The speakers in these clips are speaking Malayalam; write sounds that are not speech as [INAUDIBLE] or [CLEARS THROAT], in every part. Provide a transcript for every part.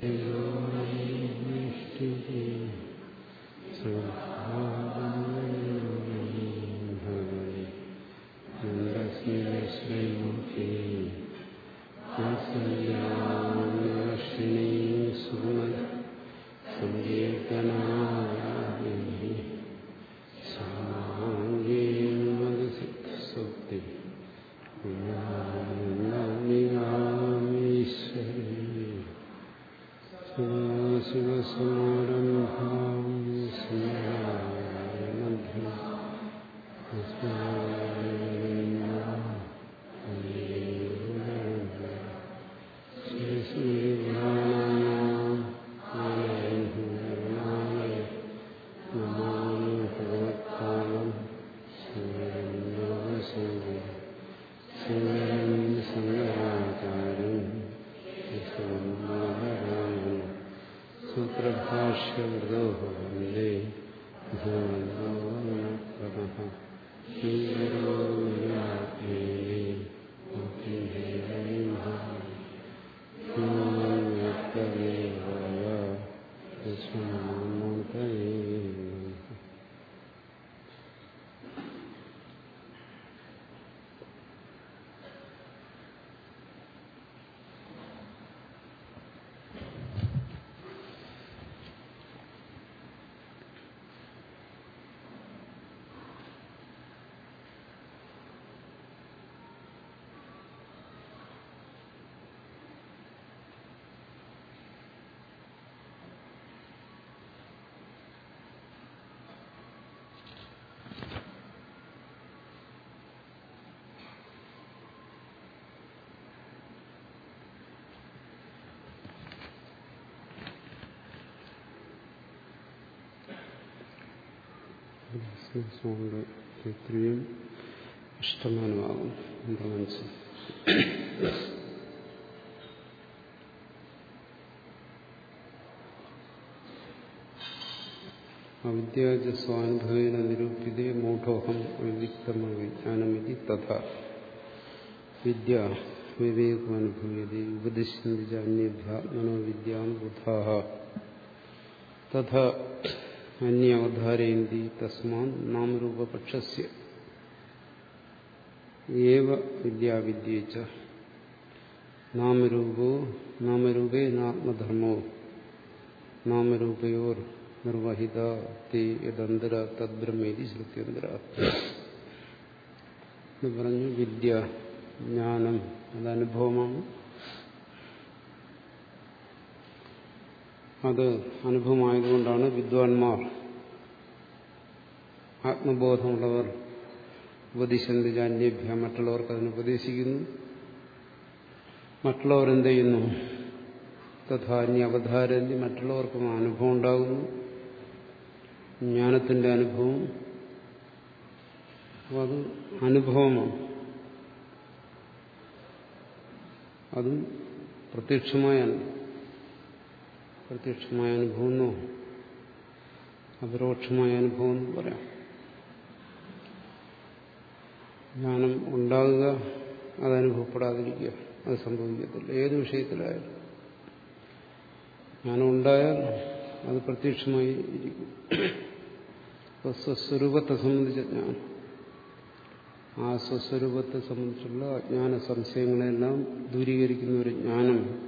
Thank you. കൊണ്ട് ഇത്രയും ഇഷ്ടമാനമാകും നമ്മുടെ മനസ്സിൽ അവിദ്യാജ സ്വാനുഭവേന നിരൂപിതേ മൂഢോഹം അവിവിക്തമ വിജ്ഞാനമിതി തഥ വിദ്യ വിവേകമനുഭൂയതി ഉപദിശന്തി ച അന്യഭ്യാത്മനോ വിദ്യാം ബുധാ തഥ അന്യവധാരയന്തി തസ്മാൻ നാമരൂപപക്ഷസ്യ ഏവ വിദ്യാവിദ്യേച്ച നാമരൂപോ നാമരൂപേ നാത്മധർമ്മോ നാമരൂപയോർ നിർവഹിത തേ യദന്തര തദ്ബ്രഹ്മേതി ശ്രുത്യന്തര എന്ന് പറഞ്ഞു വിദ്യ ജ്ഞാനം അത് അനുഭവമാണ് അത് അനുഭവമായതുകൊണ്ടാണ് വിദ്വാൻമാർ ആത്മബോധമുള്ളവർ ഉപദേശന്തി ജാന്യഭ്യ മറ്റുള്ളവർക്ക് അതിന് ഉപദേശിക്കുന്നു. മറ്റുള്ളവർ എന്ത് ചെയ്യുന്നു? തഥാന്യ അവതാരന്തി മറ്റുള്ളവർക്കും അനുഭവം ഉണ്ടാകുന്നു. ജ്ഞാനത്തിന്റെ അനുഭവം. അപ്പോൾ അത് അനുഭവമാണ്. അതും പ്രത്യക്ഷമായ പ്രത്യക്ഷമായ അനുഭവം എന്നോ അപരോക്ഷമായ അനുഭവം എന്ന് പറയാം. ജ്ഞാനം ഉണ്ടാകുക അത് അനുഭവപ്പെടാതിരിക്കുക അത് സംഭവിക്കത്തില്ല. ഏത് വിഷയത്തിലായാലും. ജ്ഞാനം ഉണ്ടായാൽ അത് പ്രത്യക്ഷമായി ഇരിക്കും. അപ്പോൾ സ്വസ്വരൂപത്തെ സംബന്ധിച്ച ജ്ഞാനം. ആ സ്വസ്വരൂപത്തെ സംബന്ധിച്ചുള്ള അജ്ഞാന സംശയങ്ങളെല്ലാം ദൂരീകരിക്കുന്ന ഒരു ജ്ഞാനം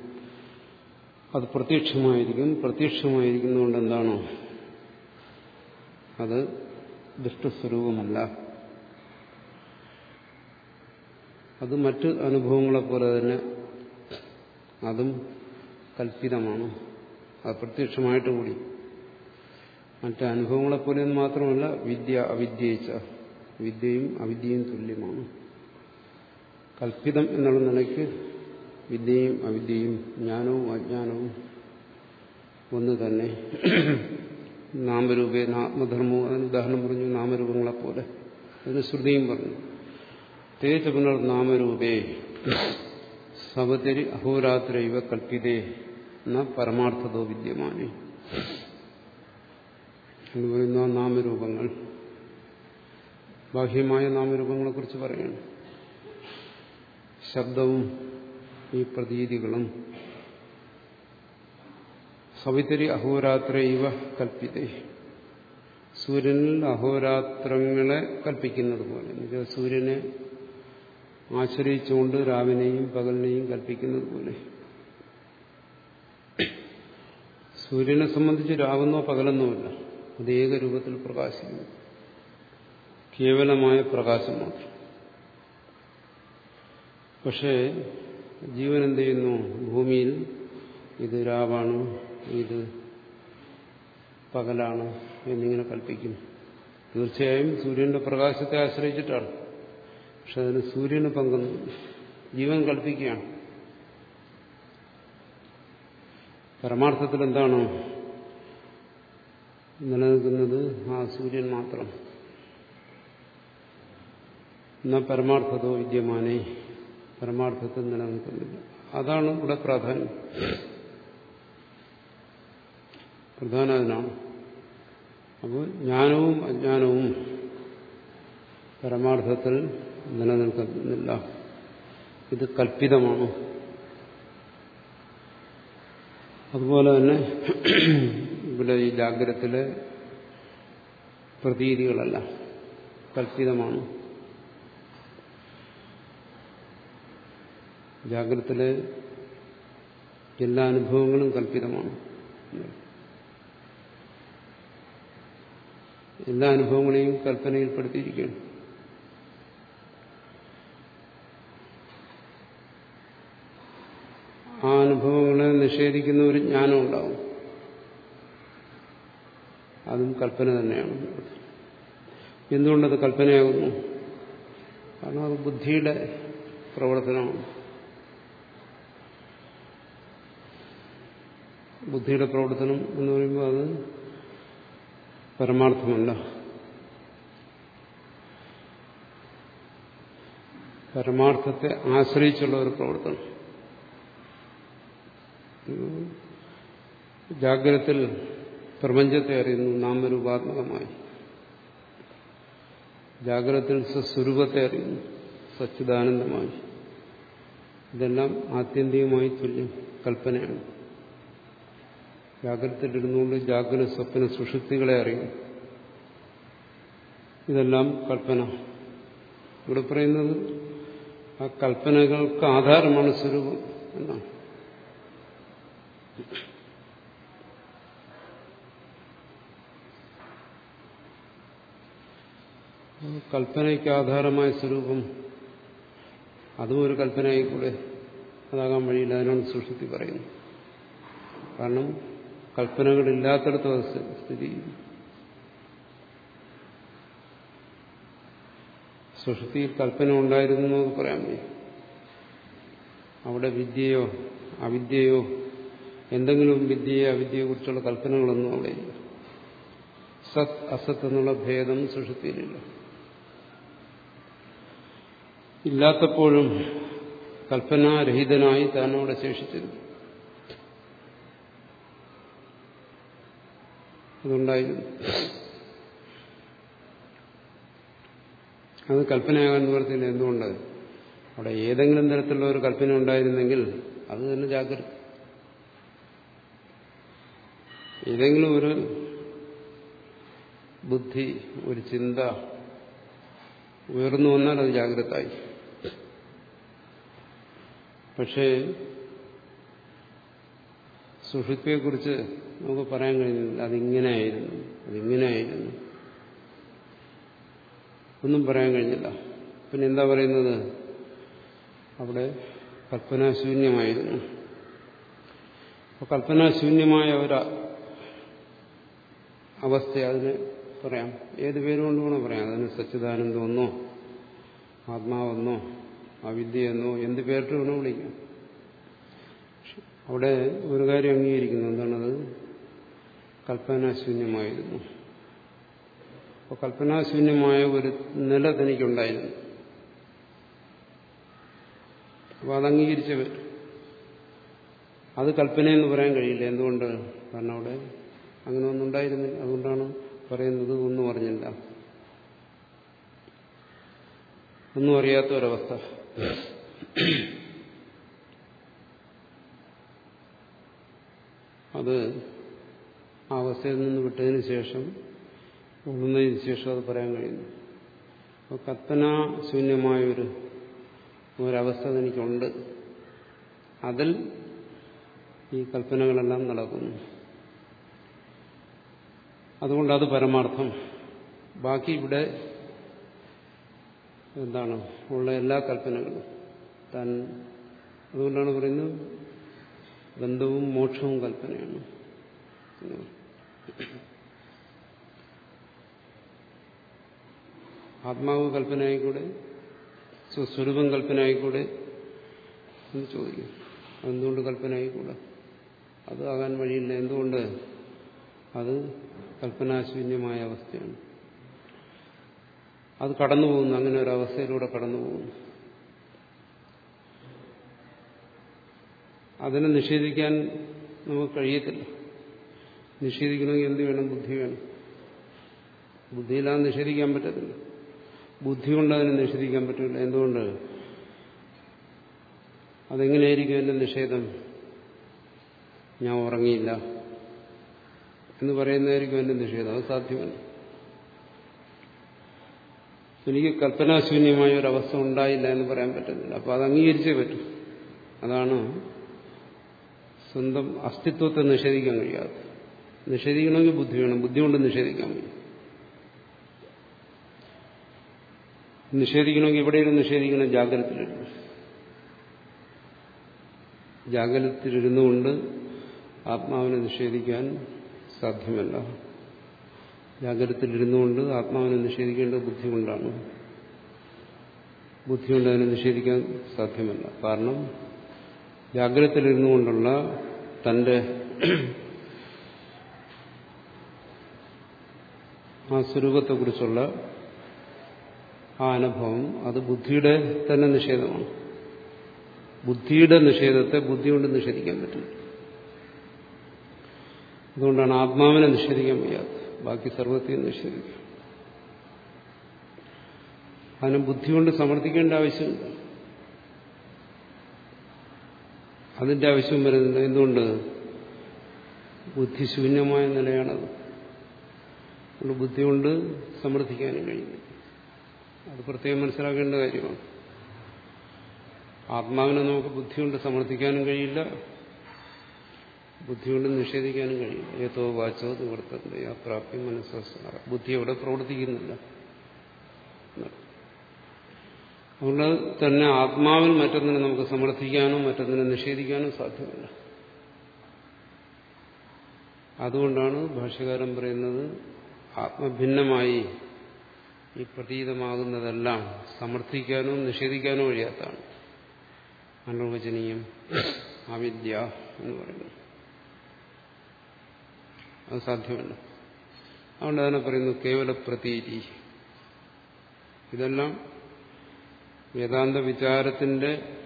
അത് പ്രത്യക്ഷമായിരിക്കും പ്രത്യക്ഷമായിരിക്കുന്നതുകൊണ്ട് എന്താണോ? അത് ദുഷ്ടസ്വരൂപമല്ല. അത് മറ്റ് അനുഭവങ്ങളെ പോലെ തന്നെ അതും കൽപ്പിതമാണ്. അത് പ്രത്യക്ഷമായിട്ട് കൂടി. മറ്റ് അനുഭവങ്ങളെപ്പോലെ മാത്രമല്ല വിദ്യ അവിദ്യയിച്ച. വിദ്യയും അവിദ്യയും തുല്യമാണ്. കൽപ്പിതം എന്നുള്ള നിലയ്ക്ക് വിദ്യയും അവിദ്യയും ജ്ഞാനവും അജ്ഞാനവും ഒന്ന് തന്നെ. നാമരൂപേ ആത്മധർമ്മവും അതിന് ഉദാഹരണം പറഞ്ഞു നാമരൂപങ്ങളെപ്പോലെ. അതിന് ശ്രുതിയും പറഞ്ഞു. തേജ പുനർ നാമരൂപേ സവതരി അഹോരാത്ര ഇവ കൽപ്പിതേ എന്ന പരമാർത്ഥതോ വിദ്യമാനെ. എന്ന് പറയുന്ന നാമരൂപങ്ങൾ. ബാഹ്യമായ നാമരൂപങ്ങളെക്കുറിച്ച് പറയുകയാണ് ശബ്ദവും ഈ പ്രതീതികളും. സവിതരി അഹോരാത്ര ഇവ കൽപ്പിതേ. സൂര്യനിൽ അഹോരാത്രങ്ങളെ കൽപ്പിക്കുന്നത് പോലെ. സൂര്യനെ ആശ്രയിച്ചുകൊണ്ട് രാവിനെയും പകലിനെയും കൽപ്പിക്കുന്നത് പോലെ. സൂര്യനെ സംബന്ധിച്ച് രാവെന്നോ പകലെന്നോല്ല അത് ഏക രൂപത്തിൽ പ്രകാശിക്കുന്നു. കേവലമായ പ്രകാശം മാത്രം. പക്ഷേ ജീവൻ എന്ത് ചെയ്യുന്നു? ഭൂമിയിൽ. ഇത് രാവാണ് ഇത് പകലാണ് എന്നിങ്ങനെ കൽപ്പിക്കുന്നു തീർച്ചയായും സൂര്യന്റെ പ്രകാശത്തെ ആശ്രയിച്ചിട്ടാണ്. പക്ഷെ അതിന് സൂര്യന് പങ്കുന്നു ജീവൻ കൽപ്പിക്കുകയാണ്. പരമാർത്ഥത്തിൽ എന്താണ് നിലനിൽക്കുന്നത്? ആ സൂര്യൻ മാത്രം. എന്നാ പരമാർത്ഥതോ വിദ്യമാനേ. പരമാർത്ഥത്തിൽ നിലനിൽക്കുന്നില്ല. അതാണ് ഇവിടെ പ്രാധാന്യം. പ്രധാന അതിനാണ് അപ്പോൾ ജ്ഞാനവും അജ്ഞാനവും പരമാർത്ഥത്തിൽ നിലനിൽക്കുന്നില്ല. ഇത് കൽപ്പിതമാണ്. അതുപോലെ തന്നെ ഇവിടെ ഈ ജാഗ്രത്തിലെ പ്രതീതികളല്ല. കൽപ്പിതമാണ്. ജാഗ്രതത്തിലെ എല്ലാ അനുഭവങ്ങളും കൽപ്പിതമാണ്. എല്ലാ അനുഭവങ്ങളെയും കൽപ്പനയിൽപ്പെടുത്തിയിരിക്കുകയാണ്. ആ അനുഭവങ്ങളെ നിഷേധിക്കുന്ന ഒരു ജ്ഞാനം ഉണ്ടാവും. അതും കൽപ്പന തന്നെയാണ്. എന്തുകൊണ്ടത് കൽപ്പനയാകുന്നു? കാരണം അത് ബുദ്ധിയുടെ പ്രവർത്തനമാണ്. ബുദ്ധിയുടെ പ്രവർത്തനം എന്ന് പറയുമ്പോൾ അത് പരമാർത്ഥമല്ല. പരമാർത്ഥത്തെ ആശ്രയിച്ചുള്ള ഒരു പ്രവർത്തനം. ജാഗ്രത്തിൽ പ്രപഞ്ചത്തെ അറിയുന്നു നാമരൂപാത്മകമായി. ജാഗ്രതത്തിൽ സ്വസ്വരൂപത്തെ അറിയുന്നു സച്ചിദാനന്ദമായി. ഇതെല്ലാം ആത്യന്തികമായി തുല്യം കൽപ്പനയാണ്. ജാഗ്രതയിലിരുന്നുകൊണ്ട് ജാഗ്രത സ്വപ്ന സുഷുപ്തികളെ അറിയും. ഇതെല്ലാം കൽപ്പന. ഇവിടെ പറയുന്നത് ആ കൽപ്പനകൾക്ക് ആധാരമാണ് സ്വരൂപം എന്നാണ്. കൽപ്പനയ്ക്ക് ആധാരമായ സ്വരൂപം അതും ഒരു കൽപ്പനയായിക്കൂടെ? അതാകാൻ വഴിയില്ല അതിനാണ് സുഷുപ്തി പറയുന്നത് കാരണം കൽപ്പനകളില്ലാത്തടത്ത് അത് സ്ഥിതി ചെയ്യുന്നു. കൽപ്പന ഉണ്ടായിരുന്നു എന്ന് പറയാൻ വയ്യ. അവിടെ വിദ്യയോ അവിദ്യയോ എന്തെങ്കിലും വിദ്യയെ അവിദ്യയെ കുറിച്ചുള്ള കൽപ്പനകളൊന്നും അവിടെ ഇല്ല. സത് അസത്ത് എന്നുള്ള ഭേദം സുഷുപ്തിയിലില്ല. ഇല്ലാത്തപ്പോഴും കൽപ്പനാരഹിതനായി താൻ അവിടെ ശേഷിച്ചിരുന്നു. അതുണ്ടായിരുന്നു. അത് കൽപ്പനയാകാൻ നിവർത്തിയില്ല എന്തുകൊണ്ട്? അവിടെ ഏതെങ്കിലും തരത്തിലുള്ള ഒരു കൽപ്പന ഉണ്ടായിരുന്നെങ്കിൽ അത് തന്നെ ജാഗ്രത. ഏതെങ്കിലും ഒരു ബുദ്ധി ഒരു ചിന്ത ഉയർന്നു വന്നാൽ അത് ജാഗ്രത ആയി പക്ഷേ സുഷുപ്തിയെക്കുറിച്ച് നമുക്ക് പറയാൻ കഴിയുന്നില്ല അതിങ്ങനെയായിരുന്നു അതിങ്ങനെയായിരുന്നു. ഒന്നും പറയാൻ കഴിഞ്ഞില്ല. പിന്നെ എന്താ പറയുന്നത്? അവിടെ കൽപ്പനാശൂന്യമായിരുന്നു അപ്പോൾ കൽപ്പനാശൂന്യമായ ഒരു അവസ്ഥ അതിന് പറയാം. ഏത് പേരുകൊണ്ട് വേണോ പറയാം. അതിന് സച്ചിദാനന്ദമെന്നോ ആത്മാവെന്നോ അവിദ്യയെന്നോ എന്ത് പേരിട്ട് വേണോ വിളിക്കാം. അവിടെ ഒരു കാര്യം അംഗീകരിക്കുന്നു. എന്താണത്? കൽപ്പനാശൂന്യമായിരുന്നു. അപ്പോൾ കൽപ്പനാശൂന്യമായ ഒരു നില തനിക്കുണ്ടായിരുന്നു. അപ്പോൾ അത് അംഗീകരിച്ചവർ അത് കൽപ്പനയെന്ന് പറയാൻ കഴിയില്ല. എന്തുകൊണ്ട്? കാരണം അവിടെ അങ്ങനെ ഒന്നും ഉണ്ടായിരുന്നില്ല. അതുകൊണ്ടാണ് പറയുന്നത് ഒന്നും അറിഞ്ഞില്ല. ഒന്നും അറിയാത്ത ഒരവസ്ഥ അത് ആ അവസ്ഥയിൽ നിന്ന് വിട്ടതിന് ശേഷം ഉണർന്നതിന് ശേഷം അത് പറയാൻ കഴിയുന്നു. അപ്പോൾ കൽപ്പനാശൂന്യമായൊരു ഒരവസ്ഥ എനിക്കുണ്ട് അതിൽ ഈ കൽപ്പനകളെല്ലാം നടക്കുന്നു. അതുകൊണ്ട് അത് പരമാർത്ഥം. ബാക്കി ഇവിടെ എന്താണ്? ഉള്ള എല്ലാ കൽപ്പനകളും. താൻ അതുകൊണ്ടാണ് പറയുന്നത് ബന്ധവും മോക്ഷവും കൽപ്പനയാണ്. ആത്മാവ് കൽപ്പനയായിക്കൂടെ? സ്വസ്വരൂപം കൽപ്പനയായിക്കൂടെ? എന്ന് ചോദിക്കും. എന്തുകൊണ്ട് കൽപ്പനയായിക്കൂടെ? അത് ആകാൻ വഴിയില്ല. എന്തുകൊണ്ട്? അത് കൽപ്പനാശൂന്യമായ അവസ്ഥയാണ്. അത് കടന്നു പോകുന്നു. അങ്ങനെ ഒരു അവസ്ഥയിലൂടെ കടന്നു പോകുന്നു. അതിനെ നിഷേധിക്കാൻ നമുക്ക് കഴിയത്തില്ല. നിഷേധിക്കണമെങ്കിൽ എന്ത് വേണം? ബുദ്ധി വേണം. ബുദ്ധിയില്ലാതെ നിഷേധിക്കാൻ പറ്റത്തില്ല. ബുദ്ധി കൊണ്ട് അതിനെ നിഷേധിക്കാൻ പറ്റില്ല എന്തുകൊണ്ട്? അതെങ്ങനെയായിരിക്കും എന്റെ നിഷേധം? ഞാൻ ഉറങ്ങിയില്ല എന്ന് പറയുന്നതായിരിക്കും എന്റെ നിഷേധം. അത് സാധ്യമല്ല. എനിക്ക് കൽപ്പനാശൂന്യമായ ഒരു അവസ്ഥ ഉണ്ടായില്ല എന്ന് പറയാൻ പറ്റുന്നില്ല അപ്പോൾ അത് അംഗീകരിച്ചേ പറ്റും. അതാണ് സ്വന്തം അസ്തിത്വത്തെ നിഷേധിക്കാൻ കഴിയാതെ നിഷേധിക്കണമെങ്കിൽ ബുദ്ധി വേണം. ബുദ്ധി കൊണ്ട് നിഷേധിക്കാൻ കഴിയും നിഷേധിക്കണമെങ്കിൽ എവിടെയും നിഷേധിക്കണം. ജാഗ്രതത്തിലിരുന്നു ജാഗ്രതത്തിലിരുന്നു കൊണ്ട് ആത്മാവിനെ നിഷേധിക്കാൻ സാധ്യമല്ല. ജാഗ്രതത്തിലിരുന്നു കൊണ്ട് ആത്മാവിനെ നിഷേധിക്കേണ്ടത് ബുദ്ധി കൊണ്ടാണ്. ബുദ്ധി കൊണ്ട് അതിനെ നിഷേധിക്കാൻ സാധ്യമല്ല. കാരണം ജാഗ്രതത്തിലിരുന്നു കൊണ്ടുള്ള തന്റെ ആ സ്വരൂപത്തെക്കുറിച്ചുള്ള ആ അനുഭവം അത് ബുദ്ധിയുടെ തന്നെ നിഷേധമാണ്. ബുദ്ധിയുടെ നിഷേധത്തെ ബുദ്ധി കൊണ്ട് നിഷേധിക്കാൻ പറ്റില്ല. അതുകൊണ്ടാണ് ആത്മാവിനെ നിഷേധിക്കാൻ വയ്യാത്തത് ബാക്കി സർവത്തെയും നിഷേധിക്കുക. അതിനെ ബുദ്ധി കൊണ്ട് സമർത്ഥിക്കേണ്ട ആവശ്യമില്ല. അതിന്റെ ആവശ്യം വരുന്നുണ്ട് എന്തുകൊണ്ട്? ബുദ്ധിശൂന്യമായ നിലയാണത്. ബുദ്ധി കൊണ്ട് സമർത്ഥിക്കാനും കഴിയും. അത് പ്രത്യേകം മനസ്സിലാക്കേണ്ട കാര്യമാണ്. ആത്മാവിനെ നമുക്ക് ബുദ്ധി കൊണ്ട് സമർത്ഥിക്കാനും കഴിയില്ല. ബുദ്ധി കൊണ്ട് നിഷേധിക്കാനും കഴിയില്ല. ഏതോ വാച്ചോ നിവർത്തന്റെ ആ പ്രാപ്തി മനസ്സാ ബുദ്ധി അവിടെ പ്രവർത്തിക്കുന്നില്ല. അതുകൊണ്ട് തന്നെ ആത്മാവിൽ മറ്റൊന്നിനെ നമുക്ക് സമർത്ഥിക്കാനോ മറ്റൊന്നിനെ നിഷേധിക്കാനോ സാധ്യമല്ല. അതുകൊണ്ടാണ് ഭാഷ്യകാരൻ പറയുന്നത് ആത്മഭിന്നമായി ഈ പ്രതീതമാകുന്നതെല്ലാം സമർത്ഥിക്കാനോ നിഷേധിക്കാനോ കഴിയാത്തതാണ്. അനുവചനീയം അവിദ്യ എന്ന് പറയുന്നത്. അത് സാധ്യമല്ല. അതുകൊണ്ട് അതിനെ പറയുന്നു കേവല പ്രതീതി. ഇതെല്ലാം വേദാന്ത വിചാരത്തിന്റെ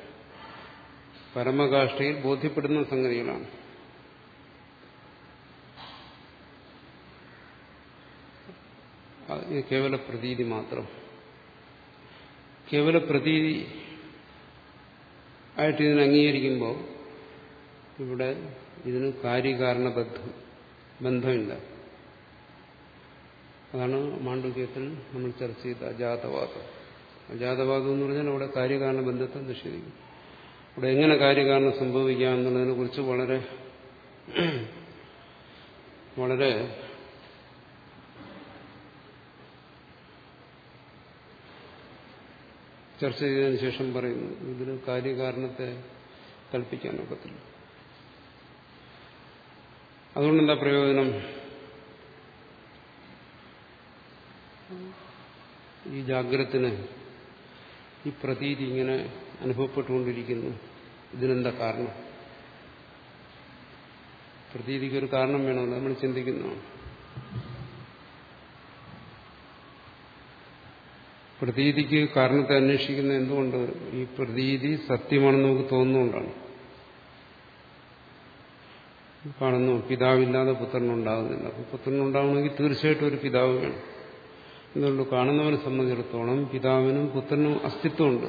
പരമകാഷ്ഠയിൽ ബോധ്യപ്പെടുന്ന സംഗതികളാണ്. ഇത് കേവല പ്രതീതി മാത്രം. കേവല പ്രതീതി ആയിട്ട് ഇതിനെ അംഗീകരിക്കുമ്പോൾ ഇവിടെ ഇതിന് കാര്യകാരണ ബന്ധം ബന്ധമില്ല. അതാണ് മാണ്ഡുക്യത്തിൽ നമ്മൾ ചർച്ച ചെയ്ത അജാതവാദം. അജാതവാദം എന്ന് പറഞ്ഞാൽ അവിടെ കാര്യകാരണ ബന്ധത്തെ നിഷേധിക്കും. അവിടെ എങ്ങനെ കാര്യകാരണം സംഭവിക്കാം എന്നുള്ളതിനെ കുറിച്ച് വളരെ വളരെ ചർച്ച ചെയ്തതിനു ശേഷം പറയുന്നു ഇതിന് കാര്യകാരണത്തെ കൽപ്പിക്കാൻ ഒക്കത്തില്ല. അതുകൊണ്ടെന്താ പ്രയോജനം? ഈ ജാഗ്രത്തിന് ഈ പ്രതീതി ഇങ്ങനെ അനുഭവപ്പെട്ടുകൊണ്ടിരിക്കുന്നു. ഇതിനെന്താ കാരണം? പ്രതീതിക്ക് ഒരു കാരണം വേണമല്ലോ നമ്മൾ ചിന്തിക്കുന്നതാണ്. പ്രതീതിക്ക് കാരണത്തെ അന്വേഷിക്കുന്ന എന്തുകൊണ്ട് ഈ പ്രതീതി സത്യമാണെന്ന് നമുക്ക് തോന്നുന്നുകൊണ്ടാണ് കാണുന്നു പിതാവില്ലാതെ പുത്രനുണ്ടാകുന്നില്ല. അപ്പൊ പുത്രനുണ്ടാവണമെങ്കിൽ തീർച്ചയായിട്ടും ഒരു പിതാവ് വേണം. എന്തുകൊണ്ട്? കാണുന്നവനെ സംബന്ധിച്ചിടത്തോളം പിതാവിനും പുത്രനും അസ്തിത്വമുണ്ട്.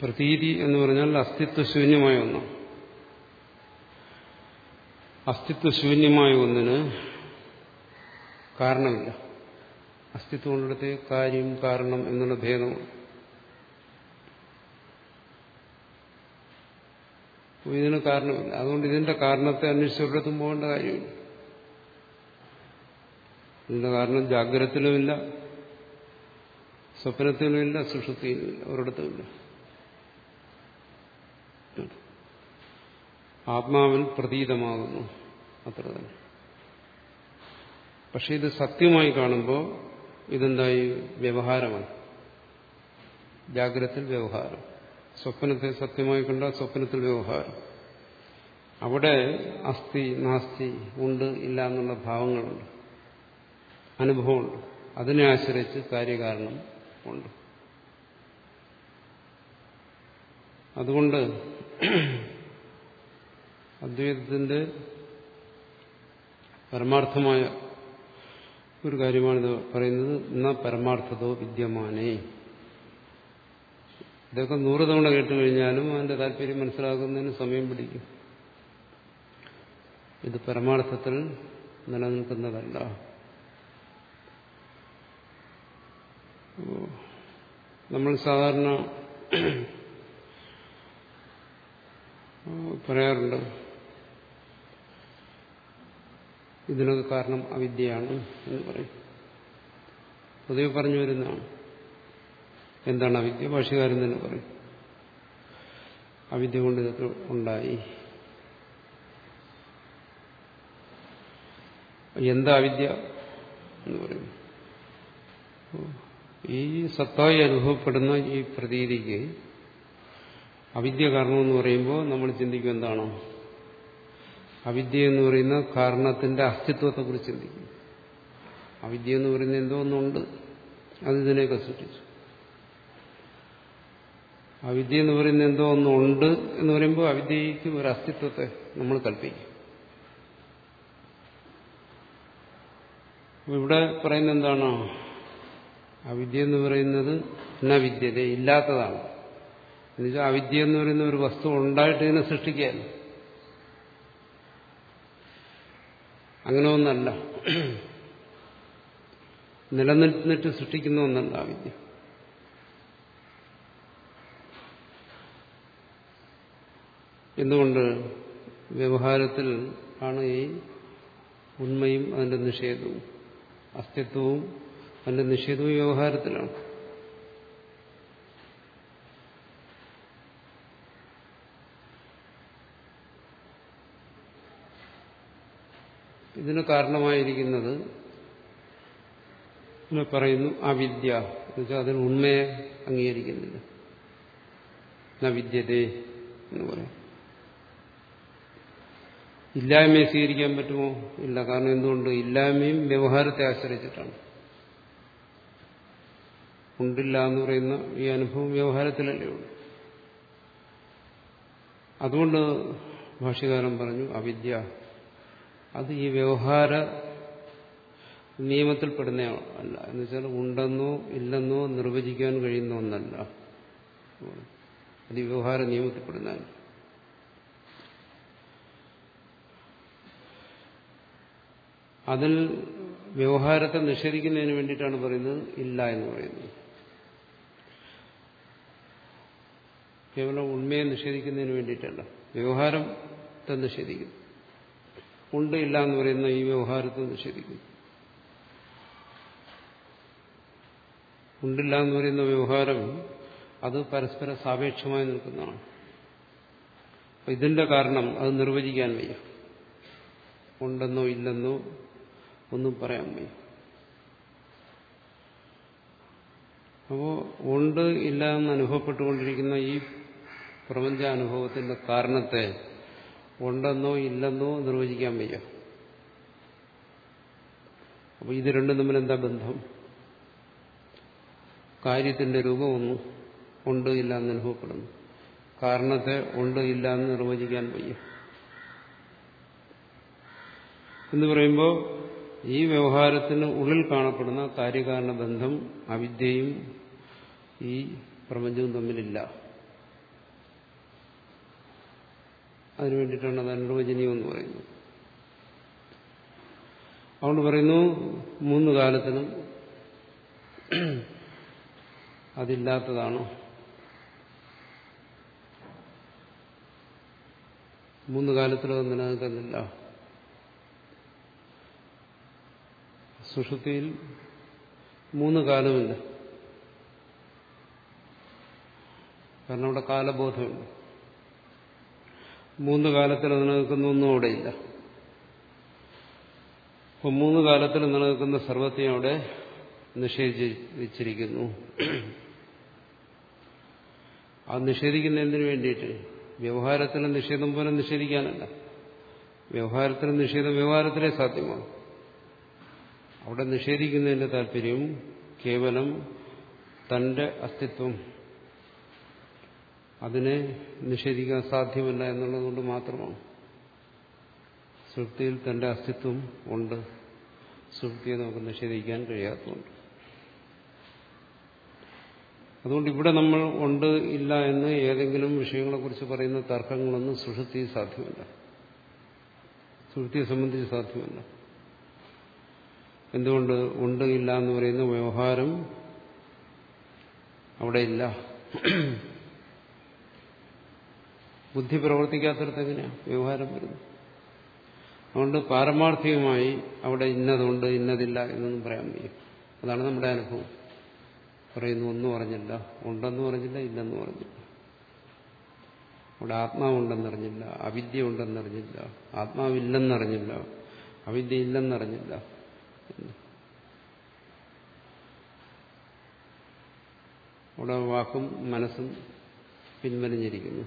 പ്രതീതി എന്ന് പറഞ്ഞാൽ അസ്തിത്വശൂന്യമായ ഒന്നാണ് അസ്തിത്വശൂന്യമായ ഒന്നിന് കാരണമില്ല. അസ്തിത്വം ഉള്ളിടത്ത് കാര്യം കാരണം എന്നുള്ള ഭേദമാണ് ഇതിന് കാരണമില്ല. അതുകൊണ്ട് ഇതിന്റെ കാരണത്തെ അന്വേഷിച്ചൊരിടത്തും പോകേണ്ട കാര്യമില്ല. ഇതിന്റെ കാരണം ജാഗ്രതത്തിലുമില്ല സ്വപ്നത്തിലുമില്ല സുഷുതിയിലുമില്ല ഒരിടത്തുമില്ല. ആത്മാവിൽ പ്രതീതമാകുന്നു. അത്ര തന്നെ പക്ഷെ ഇത് സത്യമായി കാണുമ്പോൾ ഇതെന്തായി വ്യവഹാരമാണ്? ജാഗ്രതത്തിൽ വ്യവഹാരം. സ്വപ്നത്തെ സത്യമായി കണ്ട സ്വപ്നത്തിൽ വ്യവഹാരം. അവിടെ അസ്ഥി നാസ്തി ഉണ്ട് ഇല്ല എന്നുള്ള ഭാവങ്ങളുണ്ട്. അനുഭവമുണ്ട്. അതിനെ ആശ്രയിച്ച് കാര്യകാരണം ഉണ്ട്. അതുകൊണ്ട് അദ്വൈതത്തിന്റെ പരമാർത്ഥമായ ഒരു കാര്യമാണ് പറയുന്നത്. ന പരമാർത്ഥതോ വിദ്യമാനേ. ഇതൊക്കെ നൂറ് തവണ കേട്ട് കഴിഞ്ഞാലും അതിന്റെ താല്പര്യം മനസ്സിലാക്കുന്നതിന് സമയം പിടിക്കും. ഇത് പരമാർത്ഥത്തിൽ നിലനിൽക്കുന്നതല്ല. നമ്മൾ സാധാരണ പറയാറുണ്ട് ഇതിനൊക്കെ കാരണം അവിദ്യയാണ് എന്ന് പറയും. പൊതുവെ പറഞ്ഞു വരുന്നതാണ്. എന്താണ് അവിദ്യ? ഭാഷകാരൻ തന്നെ പറയും. അവിദ്യ കൊണ്ട് ഇതൊക്കെ ഉണ്ടായി? എന്താ അവിദ്യ എന്ന് പറയും. ഈ സത്തായി അനുഭവപ്പെടുന്ന ഈ പ്രതീതിക്ക് അവിദ്യ കാരണമെന്ന് പറയുമ്പോൾ നമ്മൾ ചിന്തിക്കും എന്താണോ? അവിദ്യ എന്ന് പറയുന്ന കാരണത്തിന്റെ അസ്തിത്വത്തെക്കുറിച്ച് ചിന്തിക്കുന്നു. അവിദ്യ എന്ന് പറയുന്ന എന്തോ ഒന്നുണ്ട് അത് ഇതിനെയൊക്കെ സൃഷ്ടിച്ചു അവിദ്യ എന്ന് പറയുന്ന എന്തോ ഒന്നുണ്ട് എന്ന് പറയുമ്പോൾ അവിദ്യയ്ക്ക് ഒരു അസ്തിത്വത്തെ നമ്മൾ കൽപ്പിക്കും. ഇവിടെ പറയുന്ന എന്താണോ? അവിദ്യ എന്ന് പറയുന്നത് വിദ്യത ഇല്ലാത്തതാണ്. എന്നുവെച്ചാൽ അവിദ്യ എന്ന് പറയുന്ന ഒരു വസ്തു ഉണ്ടായിട്ട് ഇതിനെ സൃഷ്ടിക്കുകയല്ല. അങ്ങനെ ഒന്നല്ല നിലനിന്നിട്ട് സൃഷ്ടിക്കുന്ന ഒന്നല്ല വിദ്യ. എന്തുകൊണ്ട് വ്യവഹാരത്തിൽ ആണ് ഈ ഉണ്മയും അതിന്റെ നിഷേധവും അസ്തിത്വവും അതിന്റെ നിഷേധവും വ്യവഹാരത്തിലാണ്. ഇതിന് കാരണമായിരിക്കുന്നത് പറയുന്നു അവിദ്യ. എന്നുവെച്ചാൽ അതിന് ഉണ്മയെ അംഗീകരിക്കുന്നില്ല. നവിദ്യതേ എന്ന് പറയാം. ഇല്ലായ്മയെ സ്വീകരിക്കാൻ പറ്റുമോ? ഇല്ല. കാരണം എന്തുകൊണ്ട്? ഇല്ലായ്മയും വ്യവഹാരത്തെ ആശ്രയിച്ചിട്ടാണ്. ഉണ്ടില്ല എന്ന് പറയുന്ന ഈ അനുഭവം വ്യവഹാരത്തിലല്ലേ ഉള്ളൂ. അതുകൊണ്ട് ഭാഷ്യകാരൻ പറഞ്ഞു അവിദ്യ. അത് ഈ വ്യവഹാര നിയമത്തിൽപ്പെടുന്ന അല്ല. എന്ന് വെച്ചാൽ ഉണ്ടെന്നോ ഇല്ലെന്നോ നിർവചിക്കാൻ കഴിയുന്ന ഒന്നല്ല. അത് വ്യവഹാര പെടുന്ന അതിൽ വ്യവഹാരത്തെ നിഷേധിക്കുന്നതിന് വേണ്ടിയിട്ടാണ് പറയുന്നത് ഇല്ല എന്ന് പറയുന്നത്. കേവലം ഉണ്മയെ നിഷേധിക്കുന്നതിന് വേണ്ടിയിട്ടല്ല. വ്യവഹാരത്തെ നിഷേധിക്കുന്നു. ഉണ്ട് ഇല്ല എന്ന് പറയുന്ന ഈ വ്യവഹാരത്തെ നിഷേധിക്കുന്നു. ഉണ്ടില്ല എന്ന് പറയുന്ന വ്യവഹാരം അത് പരസ്പര സാപേക്ഷമായി നിൽക്കുന്നതാണ്. ഇതിന്റെ കാരണം അത് നിർവചിക്കാൻ വയ്യ. ഉണ്ടെന്നോ ഇല്ലെന്നോ ഒന്നും പറയാൻ വയ്യ. അപ്പോ ഉണ്ട് ഇല്ല എന്ന് അനുഭവപ്പെട്ടുകൊണ്ടിരിക്കുന്ന ഈ പ്രപഞ്ചാനുഭവത്തിന്റെ കാരണത്തെ ഉണ്ടെന്നോ ഇല്ലെന്നോ നിർവചിക്കാൻ വയ്യ. അപ്പൊ ഇത് രണ്ടും തമ്മിൽ എന്താ ബന്ധം? കാര്യത്തിന്റെ രൂപം ഒന്ന് ഉണ്ട് ഇല്ല എന്ന് അനുഭവപ്പെടുന്നു. കാരണത്തെ ഉണ്ട് ഇല്ല എന്ന് നിർവചിക്കാൻ വയ്യ. എന്ന് പറയുമ്പോൾ ഈ വ്യവഹാരത്തിന് ഉള്ളിൽ കാണപ്പെടുന്ന കാര്യകാരണ ബന്ധം അവിദ്യയും ഈ പ്രപഞ്ചവും തമ്മിലില്ല. അതിനു വേണ്ടിയിട്ടാണ് അത് അനുവചനീയം എന്ന് പറയുന്നത്. അതുകൊണ്ട് പറയുന്നു മൂന്ന് കാലത്തിനും അതില്ലാത്തതാണ്? മൂന്ന് കാലത്തിലും അത് നിലനിൽക്കുന്നില്ല സുഷുതിയിൽ മൂന്ന് കാലമില്ല. കാരണം അവിടെ കാലബോധമുണ്ട് മൂന്ന് കാലത്തിൽ നിലനിൽക്കുന്ന ഒന്നും അവിടെയില്ല അപ്പം മൂന്ന് കാലത്തിൽ നിലനിൽക്കുന്ന സർവത്തെയും അവിടെ നിഷേധിച്ചിരിക്കുന്നു. അത് എന്തിനു വേണ്ടിയിട്ട് വ്യവഹാരത്തിലെ നിഷേധം പോലെ നിഷേധിക്കാനല്ല. വ്യവഹാരത്തിലെ നിഷേധം വ്യവഹാരത്തിലെ സാധ്യമാണ്. അവിടെ നിഷേധിക്കുന്നതിന്റെ താല്പര്യം കേവലം തന്റെ അസ്തിത്വം അതിനെ നിഷേധിക്കാൻ സാധ്യമല്ല എന്നുള്ളതുകൊണ്ട് മാത്രമാണ്. സൃഷ്ടിയിൽ തന്റെ അസ്തിത്വം ഉണ്ട്. സുഹൃത്തിയെ നമുക്ക് നിഷേധിക്കാൻ കഴിയാത്തതുകൊണ്ട്. അതുകൊണ്ട് ഇവിടെ നമ്മൾ ഉണ്ട് ഇല്ല എന്ന് ഏതെങ്കിലും വിഷയങ്ങളെക്കുറിച്ച് പറയുന്ന തർക്കങ്ങളൊന്നും സുഷുപ്തി സാധ്യമല്ല. സുഷുപ്തിയെ സംബന്ധിച്ച് സാധ്യമല്ല. എന്തുകൊണ്ട് ഉണ്ട് ഇല്ല എന്ന് പറയുന്ന വ്യവഹാരം അവിടെ ഇല്ല. ബുദ്ധി പ്രവർത്തിക്കാത്തടത്ത് എങ്ങനെയാണ് വ്യവഹാരം വരുന്നു. അതുകൊണ്ട് പാരമാർത്ഥികമായി അവിടെ ഇന്നതുണ്ട് ഇന്നതില്ല എന്നൊന്നും പറയാൻ വയ്യ. അതാണ് നമ്മുടെ അനുഭവം. പറയുന്നു ഒന്നും പറഞ്ഞില്ല ഉണ്ടെന്ന് പറഞ്ഞില്ല ഇല്ലെന്ന് പറഞ്ഞില്ല. അവിടെ ആത്മാവുണ്ടെന്നറിഞ്ഞില്ല അവിദ്യ ഉണ്ടെന്നറിഞ്ഞില്ല ആത്മാവില്ലെന്നറിഞ്ഞില്ല അവിദ്യ ഇല്ലെന്നറിഞ്ഞില്ല അവിടെ വാക്കും മനസ്സും പിൻവലിഞ്ഞിരിക്കുന്നു.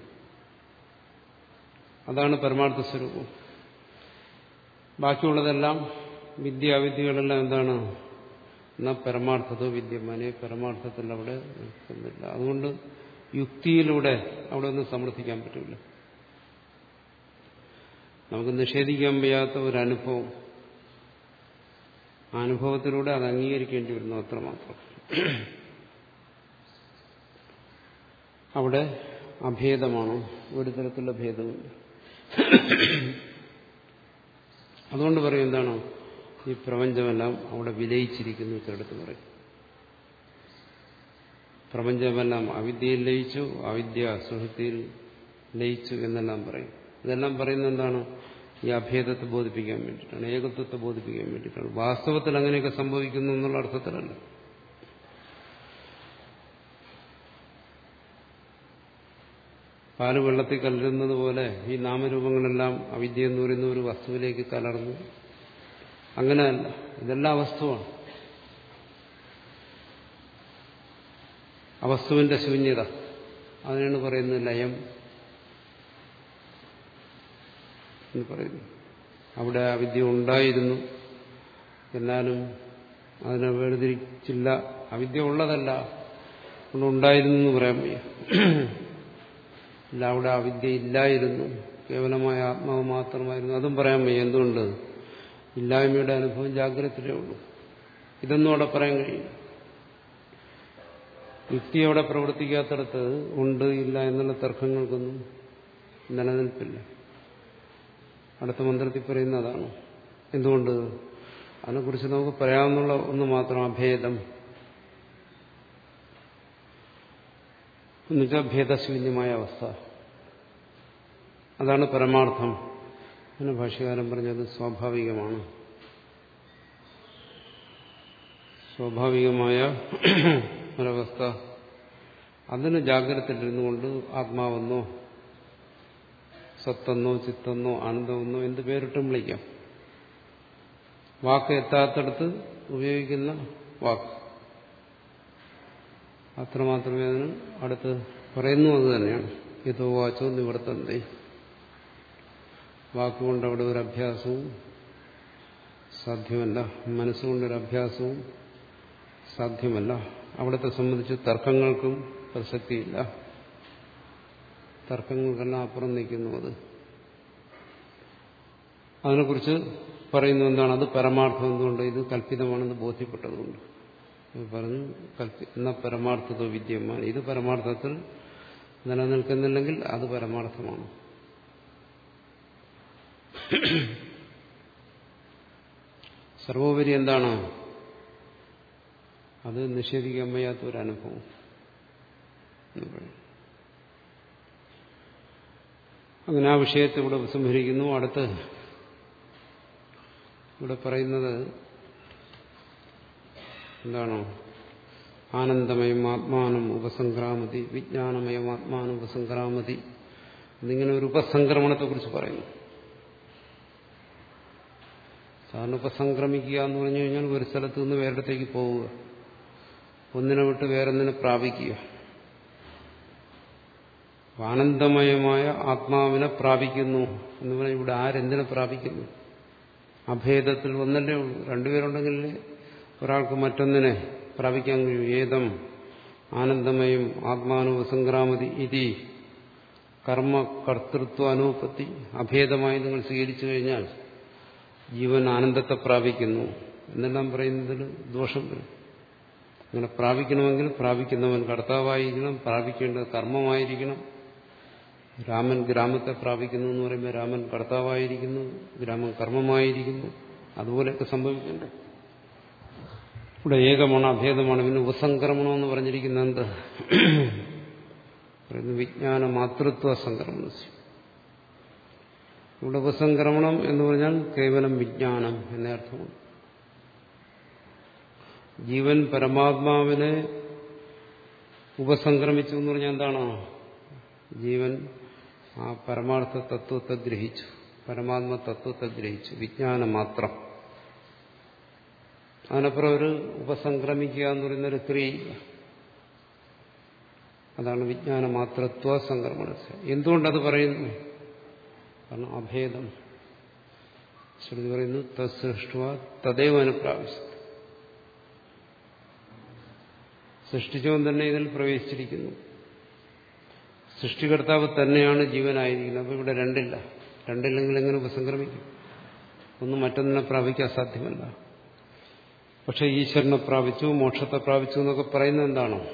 അതാണ് പരമാർത്ഥ സ്വരൂപം. ബാക്കിയുള്ളതെല്ലാം വിദ്യ അവിദ്യകളെല്ലാം എന്താണ്? എന്നാൽ പരമാർത്ഥതോ വിദ്യമാനെ പരമാർത്ഥത്തിൽ അവിടെ നിൽക്കുന്നില്ല. അതുകൊണ്ട് യുക്തിയിലൂടെ അവിടെ ഒന്നും സമർത്ഥിക്കാൻ പറ്റില്ല. നമുക്ക് നിഷേധിക്കാൻ വയ്യാത്ത ഒരു അനുഭവം ആ അനുഭവത്തിലൂടെ അത് അംഗീകരിക്കേണ്ടി വരുന്നു അത്രമാത്രം. അവിടെ അഭേദമാണോ? ഒരു തരത്തിലുള്ള ഭേദമില്ല. [COUGHS] അതുകൊണ്ട് പറയും എന്താണ്? ഈ പ്രപഞ്ചമെല്ലാം അവിടെ വിലയിച്ചിരിക്കുന്നു ചിലടത്ത് പറയും. പ്രപഞ്ചമെല്ലാം അവിദ്യയിൽ ലയിച്ചു അവിദ്യ സുഹൃത്തിയിൽ ലയിച്ചു എന്നെല്ലാം പറയും. ഇതെല്ലാം പറയുന്നത് എന്താണ്? ഈ അഭേദത്തെ ബോധിപ്പിക്കാൻ വേണ്ടിയിട്ടാണ് ഏകത്വത്തെ ബോധിപ്പിക്കാൻ വേണ്ടിയിട്ടാണ്. വാസ്തവത്തിൽ അങ്ങനെയൊക്കെ സംഭവിക്കുന്നു എന്നുള്ള അർത്ഥത്തിലല്ല. പാൽ വെള്ളത്തിൽ കലരുന്നത് പോലെ ഈ നാമരൂപങ്ങളെല്ലാം അവിദ്യ എന്ന് പറയുന്ന ഒരു വസ്തുവിലേക്ക് കലർന്നു. അങ്ങനെയല്ല ഇതെല്ലാം വസ്തുവാണ് ആ വസ്തുവിന്റെ ശൂന്യത. അതിനാണ് പറയുന്നത് ലയം എന്ന് പറയുന്നു അവിടെ അവിദ്യ ഉണ്ടായിരുന്നു. എന്നാലും അതിനെ വേർതിരിച്ചില്ല. അവിദ്യ ഉള്ളതല്ല. ഉണ്ടായിരുന്നു എന്ന് പറയാൻ വയ്യ. ഇല്ല അവിടെ അവിദ്യ ഇല്ലായിരുന്നു. കേവലമായ ആത്മാവ് മാത്രമായിരുന്നു. അതും പറയാൻ വയ്യ. എന്തുകൊണ്ട്? ഇല്ലായ്മയുടെ അനുഭവം ജാഗ്രതയിലേ ഉള്ളൂ. ഇതൊന്നും അവിടെ പറയാൻ കഴിയും യുക്തി അവിടെ പ്രവർത്തിക്കാത്തടത്ത് ഉണ്ട് ഇല്ല എന്നുള്ള തർക്കങ്ങൾക്കൊന്നും നിലനിൽപ്പില്ല. അടുത്ത മന്ത്രത്തിൽ പറയുന്ന അതാണ് എന്തുകൊണ്ട്? അതിനെക്കുറിച്ച് നമുക്ക് പറയാമെന്നുള്ള ഒന്ന് മാത്രം അഭേദം. എന്നുവെച്ചാൽ ഭേദശൂന്യമായ അവസ്ഥ. അതാണ് പരമാർത്ഥം. എന്ന ഭാഷ്യകാരൻ പറഞ്ഞത് സ്വാഭാവികമാണ്. സ്വാഭാവികമായ ഒരവസ്ഥ. അതിന് ജാഗ്രതയിലിരുന്നു കൊണ്ട് ആത്മാവെന്നോ സത്തെന്നോ ചിത്തെന്നോ ആനന്ദമെന്നോ എന്ത് പേരിട്ടും വിളിക്കാം. വാക്ക് എത്താത്തടത്ത് ഉപയോഗിക്കുന്ന വാക്ക്. അത്രമാത്രമേ അതിന് അടുത്ത് പറയുന്നു അത് തന്നെയാണ്. യഥോ വാച്ചോ നിവർത്തന്തേ. വാക്കുകൊണ്ട് അവിടെ ഒരു അഭ്യാസവും സാധ്യമല്ല. മനസ്സുകൊണ്ടൊരു അഭ്യാസവും സാധ്യമല്ല. അവിടത്തെ സംബന്ധിച്ച് തർക്കങ്ങൾക്കും പ്രസക്തിയില്ല. തർക്കങ്ങൾക്കെല്ലാം അപ്പുറം നിൽക്കുന്നു അത്. അതിനെക്കുറിച്ച് പറയുന്നു എന്താണ്? അത് പരമാർത്ഥം എന്തുകൊണ്ട്? ഇത് കല്പിതമാണെന്ന് ബോധ്യപ്പെട്ടതുകൊണ്ട്. പറഞ്ഞു എന്ന പരമാർത്ഥതോ വിദ്യമാണ് ഇത് പരമാർത്ഥത്തിൽ നിലനിൽക്കുന്നില്ലെങ്കിൽ അത് പരമാർത്ഥമാണ്. സർവോപരി എന്താണ്? അത് നിഷേധിക്കാൻ വയ്യാത്ത ഒരു അനുഭവം അങ്ങനെ ആ വിഷയത്തെ ഇവിടെ ഉപസംഹരിക്കുന്നു അടുത്ത് ഇവിടെ പറയുന്നത് എന്താണോ? ആനന്ദമയം ആത്മാനം ഉപസംക്രാമതി വിജ്ഞാനമയം ആത്മാനം ഉപസംക്രാമതി എന്നിങ്ങനെ ഒരു ഉപസംക്രമണത്തെക്കുറിച്ച് പറയുന്നു. സാധാരണ ഉപസംക്രമിക്കുക എന്ന് പറഞ്ഞു കഴിഞ്ഞാൽ ഒരു സ്ഥലത്ത് നിന്ന് വേറിടത്തേക്ക് പോവുക. ഒന്നിനെ വിട്ട് വേറൊന്നിനെ പ്രാപിക്കുക. ആനന്ദമയമായ ആത്മാവിനെ പ്രാപിക്കുന്നു എന്ന് പറഞ്ഞാൽ ഇവിടെ ആരെന്തിനെ പ്രാപിക്കുന്നു? അഭേദത്തിൽ ഒന്നല്ലേ ഉള്ളൂ. രണ്ടുപേരുണ്ടെങ്കിലേ ഒരാൾക്ക് മറ്റൊന്നിനെ പ്രാപിക്കാൻ കഴിയും. ഏതം ആനന്ദമയം ആത്മാനുപസംക്രാമതി ഇതി. കർമ്മ കർത്തൃത്വ അനുപത്തി അഭേദമായി നിങ്ങൾ സ്വീകരിച്ചു കഴിഞ്ഞാൽ ജീവൻ ആനന്ദത്തെ പ്രാപിക്കുന്നു. എന്നെല്ലാം പറയുന്നതിൽ ദോഷം വരും. അങ്ങനെ പ്രാപിക്കണമെങ്കിൽ പ്രാപിക്കുന്നവൻ കർത്താവായിരിക്കണം പ്രാപിക്കേണ്ടത് കർമ്മമായിരിക്കണം. രാമൻ ഗ്രാമത്തെ പ്രാപിക്കുന്നു എന്ന് പറയുമ്പോൾ രാമൻ കർത്താവായിരിക്കുന്നു ഗ്രാമം കർമ്മമായിരിക്കുന്നു. അതുപോലെയൊക്കെ സംഭവിക്കണ്ടേ ഇവിടെ ഏകമാണ് അഭേദമാണ് പിന്നെ ഉപസംക്രമണം എന്ന് പറഞ്ഞിരിക്കുന്നത് എന്ത്? പറയുന്നു വിജ്ഞാന മാതൃത്വ സംക്രമണം ഇവിടെ ഉപസംക്രമണം എന്ന് പറഞ്ഞാൽ കേവലം വിജ്ഞാനം എന്നേ അർത്ഥമാണ് ജീവൻ പരമാത്മാവിനെ ഉപസംക്രമിച്ചു എന്ന് പറഞ്ഞാൽ എന്താണോ? ജീവൻ ആ പരമാർത്ഥ തത്വത്തെ ഗ്രഹിച്ചു പരമാത്മ തത്വത്തെ ഗ്രഹിച്ചു വിജ്ഞാനം മാത്രം അതിനപ്പുറം ഒരു ഉപസംക്രമിക്കുക എന്ന് പറയുന്നൊരു ക്രിയ അതാണ് വിജ്ഞാന മാത്രത്വ സംക്രമണ എന്തുകൊണ്ടത് പറയുന്നു? കാരണം അഭേദം. ശ്രുതി പറയുന്നു തത്സൃഷ്ട തദൈവ അനുപ്രാവശ്യം സൃഷ്ടിച്ചവൻ തന്നെ ഇതിൽ പ്രവേശിച്ചിരിക്കുന്നു. സൃഷ്ടികർത്താവ് തന്നെയാണ് ജീവനായിരിക്കുന്നത്. അപ്പോൾ ഇവിടെ രണ്ടില്ല. രണ്ടില്ലെങ്കിൽ എങ്ങനെ ഉപസംക്രമിക്കും? ഒന്നും മറ്റൊന്നിനെ പ്രാപിക്കാൻ സാധ്യമല്ല. പക്ഷെ ഈശ്വരനെ പ്രാപിച്ചു മോക്ഷത്തെ പ്രാപിച്ചു എന്നൊക്കെ പറയുന്നത് എന്താണോ?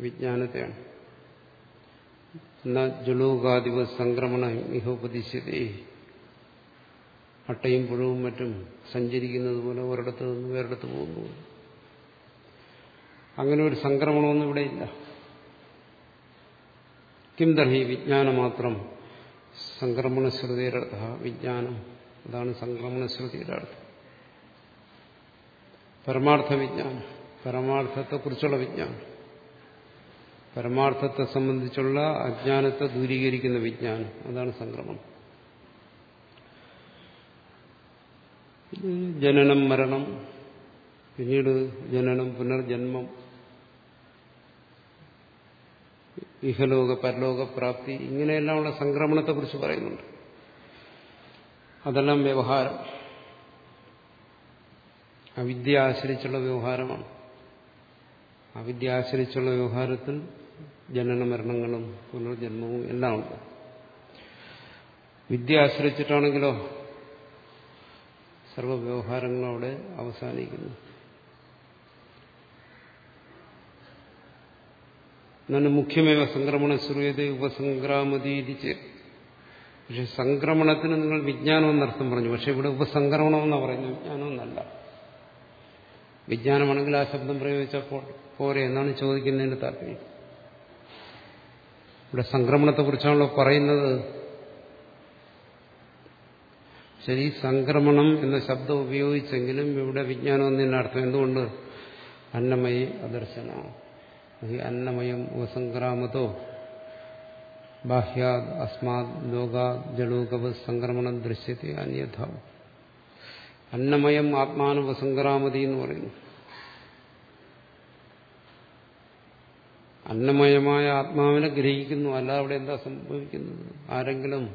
വിജ്ഞാനത്തെയാണ്. എന്നാൽ ജുളൂകാദിവ സംക്രമണ ഇഹോപതിശ്യതേ. അട്ടയും പുഴവും മറ്റും സഞ്ചരിക്കുന്നത് പോലെ ഒരിടത്ത് നിന്ന് വേറിടത്ത് പോകുന്നു. അങ്ങനെ ഒരു സംക്രമണമൊന്നും ഇവിടെ ഇല്ല. കിംതഹി വിജ്ഞാനം മാത്രം സംക്രമണശ്രുതിയുടെ അർത്ഥ വിജ്ഞാനം. അതാണ് സംക്രമണശ്രുതിയുടെ അർത്ഥം. പരമാർത്ഥ വിജ്ഞാനം പരമാർത്ഥത്തെക്കുറിച്ചുള്ള വിജ്ഞാനം പരമാർത്ഥത്തെ സംബന്ധിച്ചുള്ള അജ്ഞാനത്തെ ദൂരീകരിക്കുന്ന വിജ്ഞാനം അതാണ് സംക്രമണം ജനനം മരണം പിന്നീട് ജനനം പുനർജന്മം ഇഹലോക പരലോക പ്രാപ്തി ഇങ്ങനെയെല്ലാമുള്ള സംക്രമണത്തെക്കുറിച്ച് പറയുന്നുണ്ട്. അതെല്ലാം വ്യവഹാരം. അവിദ്യ ആശ്രയിച്ചുള്ള വ്യവഹാരമാണ്. അവിദ്യ ആശ്രയിച്ചുള്ള വ്യവഹാരത്തിൽ ജനന മരണങ്ങളും പുനർജന്മവും എല്ലാം ഉണ്ട്. വിദ്യ ആശ്രയിച്ചിട്ടാണെങ്കിലോ സർവവ്യവഹാരങ്ങളും അവിടെ അവസാനിക്കുന്നു. എന്നാണ് മുഖ്യമേവ സംക്രമണ ശ്രൂയത ഉപസംക്രാമതീതി പക്ഷെ സംക്രമണത്തിന് നിങ്ങൾ വിജ്ഞാനം എന്നർത്ഥം പറഞ്ഞു. പക്ഷെ ഇവിടെ ഉപസംക്രമണം എന്നാണ് പറയുന്നത് വിജ്ഞാനം എന്നല്ല. വിജ്ഞാനമാണെങ്കിൽ ആ ശബ്ദം പ്രയോഗിച്ചപ്പോൾ പോരെ എന്നാണ് ചോദിക്കുന്നതിന്റെ താല്പര്യം. ഇവിടെ സംക്രമണത്തെക്കുറിച്ചാണല്ലോ പറയുന്നത്. ശരി സംക്രമണം എന്ന ശബ്ദം ഉപയോഗിച്ചെങ്കിലും ഇവിടെ വിജ്ഞാനം എന്നതിന്റെ അർത്ഥം എന്തുകൊണ്ട്? അന്നമയി അദർശന. ഈ അന്നമയം ഉപസംക്രാമതോ. ബാഹ്യാദ് അസ്മാത് ലോകാത് ജലൂകവ് സംക്രമണം ദൃശ്യത്തെ അന്യഥാവും അന്നമയം ആത്മാനുപസംക്രാമതി എന്ന് പറയുന്നു. അന്നമയമായ ആത്മാവിനെ ഗ്രഹിക്കുന്നു. അല്ലാതെ അവിടെ എന്താ സംഭവിക്കുന്നത്? ആരെങ്കിലും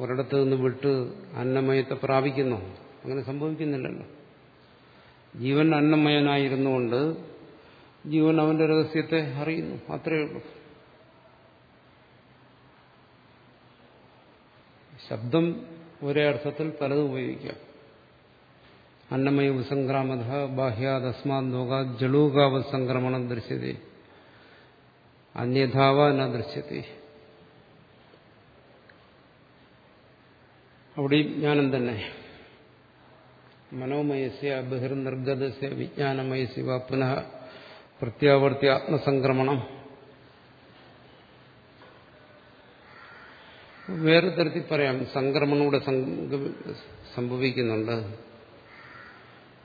ഒരിടത്ത് നിന്ന് വിട്ട് അന്നമയത്തെ പ്രാപിക്കുന്നു. അങ്ങനെ സംഭവിക്കുന്നില്ലല്ലോ. ജീവൻ അന്നമയനായിരുന്നുകൊണ്ട് ജീവൻ അവന്റെ രഹസ്യത്തെ അറിയുന്നു. അത്രയേ ഉള്ളൂ. ശബ്ദം ഒരേ അർത്ഥത്തിൽ പലതും ഉപയോഗിക്കാം. അന്നമയ ഉപസംക്രാമത ബാഹ്യാദസ്മാത് ലോകാത് ജളൂകാവ സംക്രമണം ദൃശ്യത്തെ അന്യഥാവ ന ദൃശ്യത്തെ അവിടെയും ജ്ഞാനം തന്നെ. മനോമയസ്യ ബഹിർനിർഗതസ്യ വിജ്ഞാനമയസ്യ വ പുനഃ പ്രത്യാവർത്തി ആത്മസംക്രമണം. വേറെ തരത്തിൽ പറയാം. സംക്രമണം ഇവിടെ സംഭവിക്കുന്നുണ്ട്.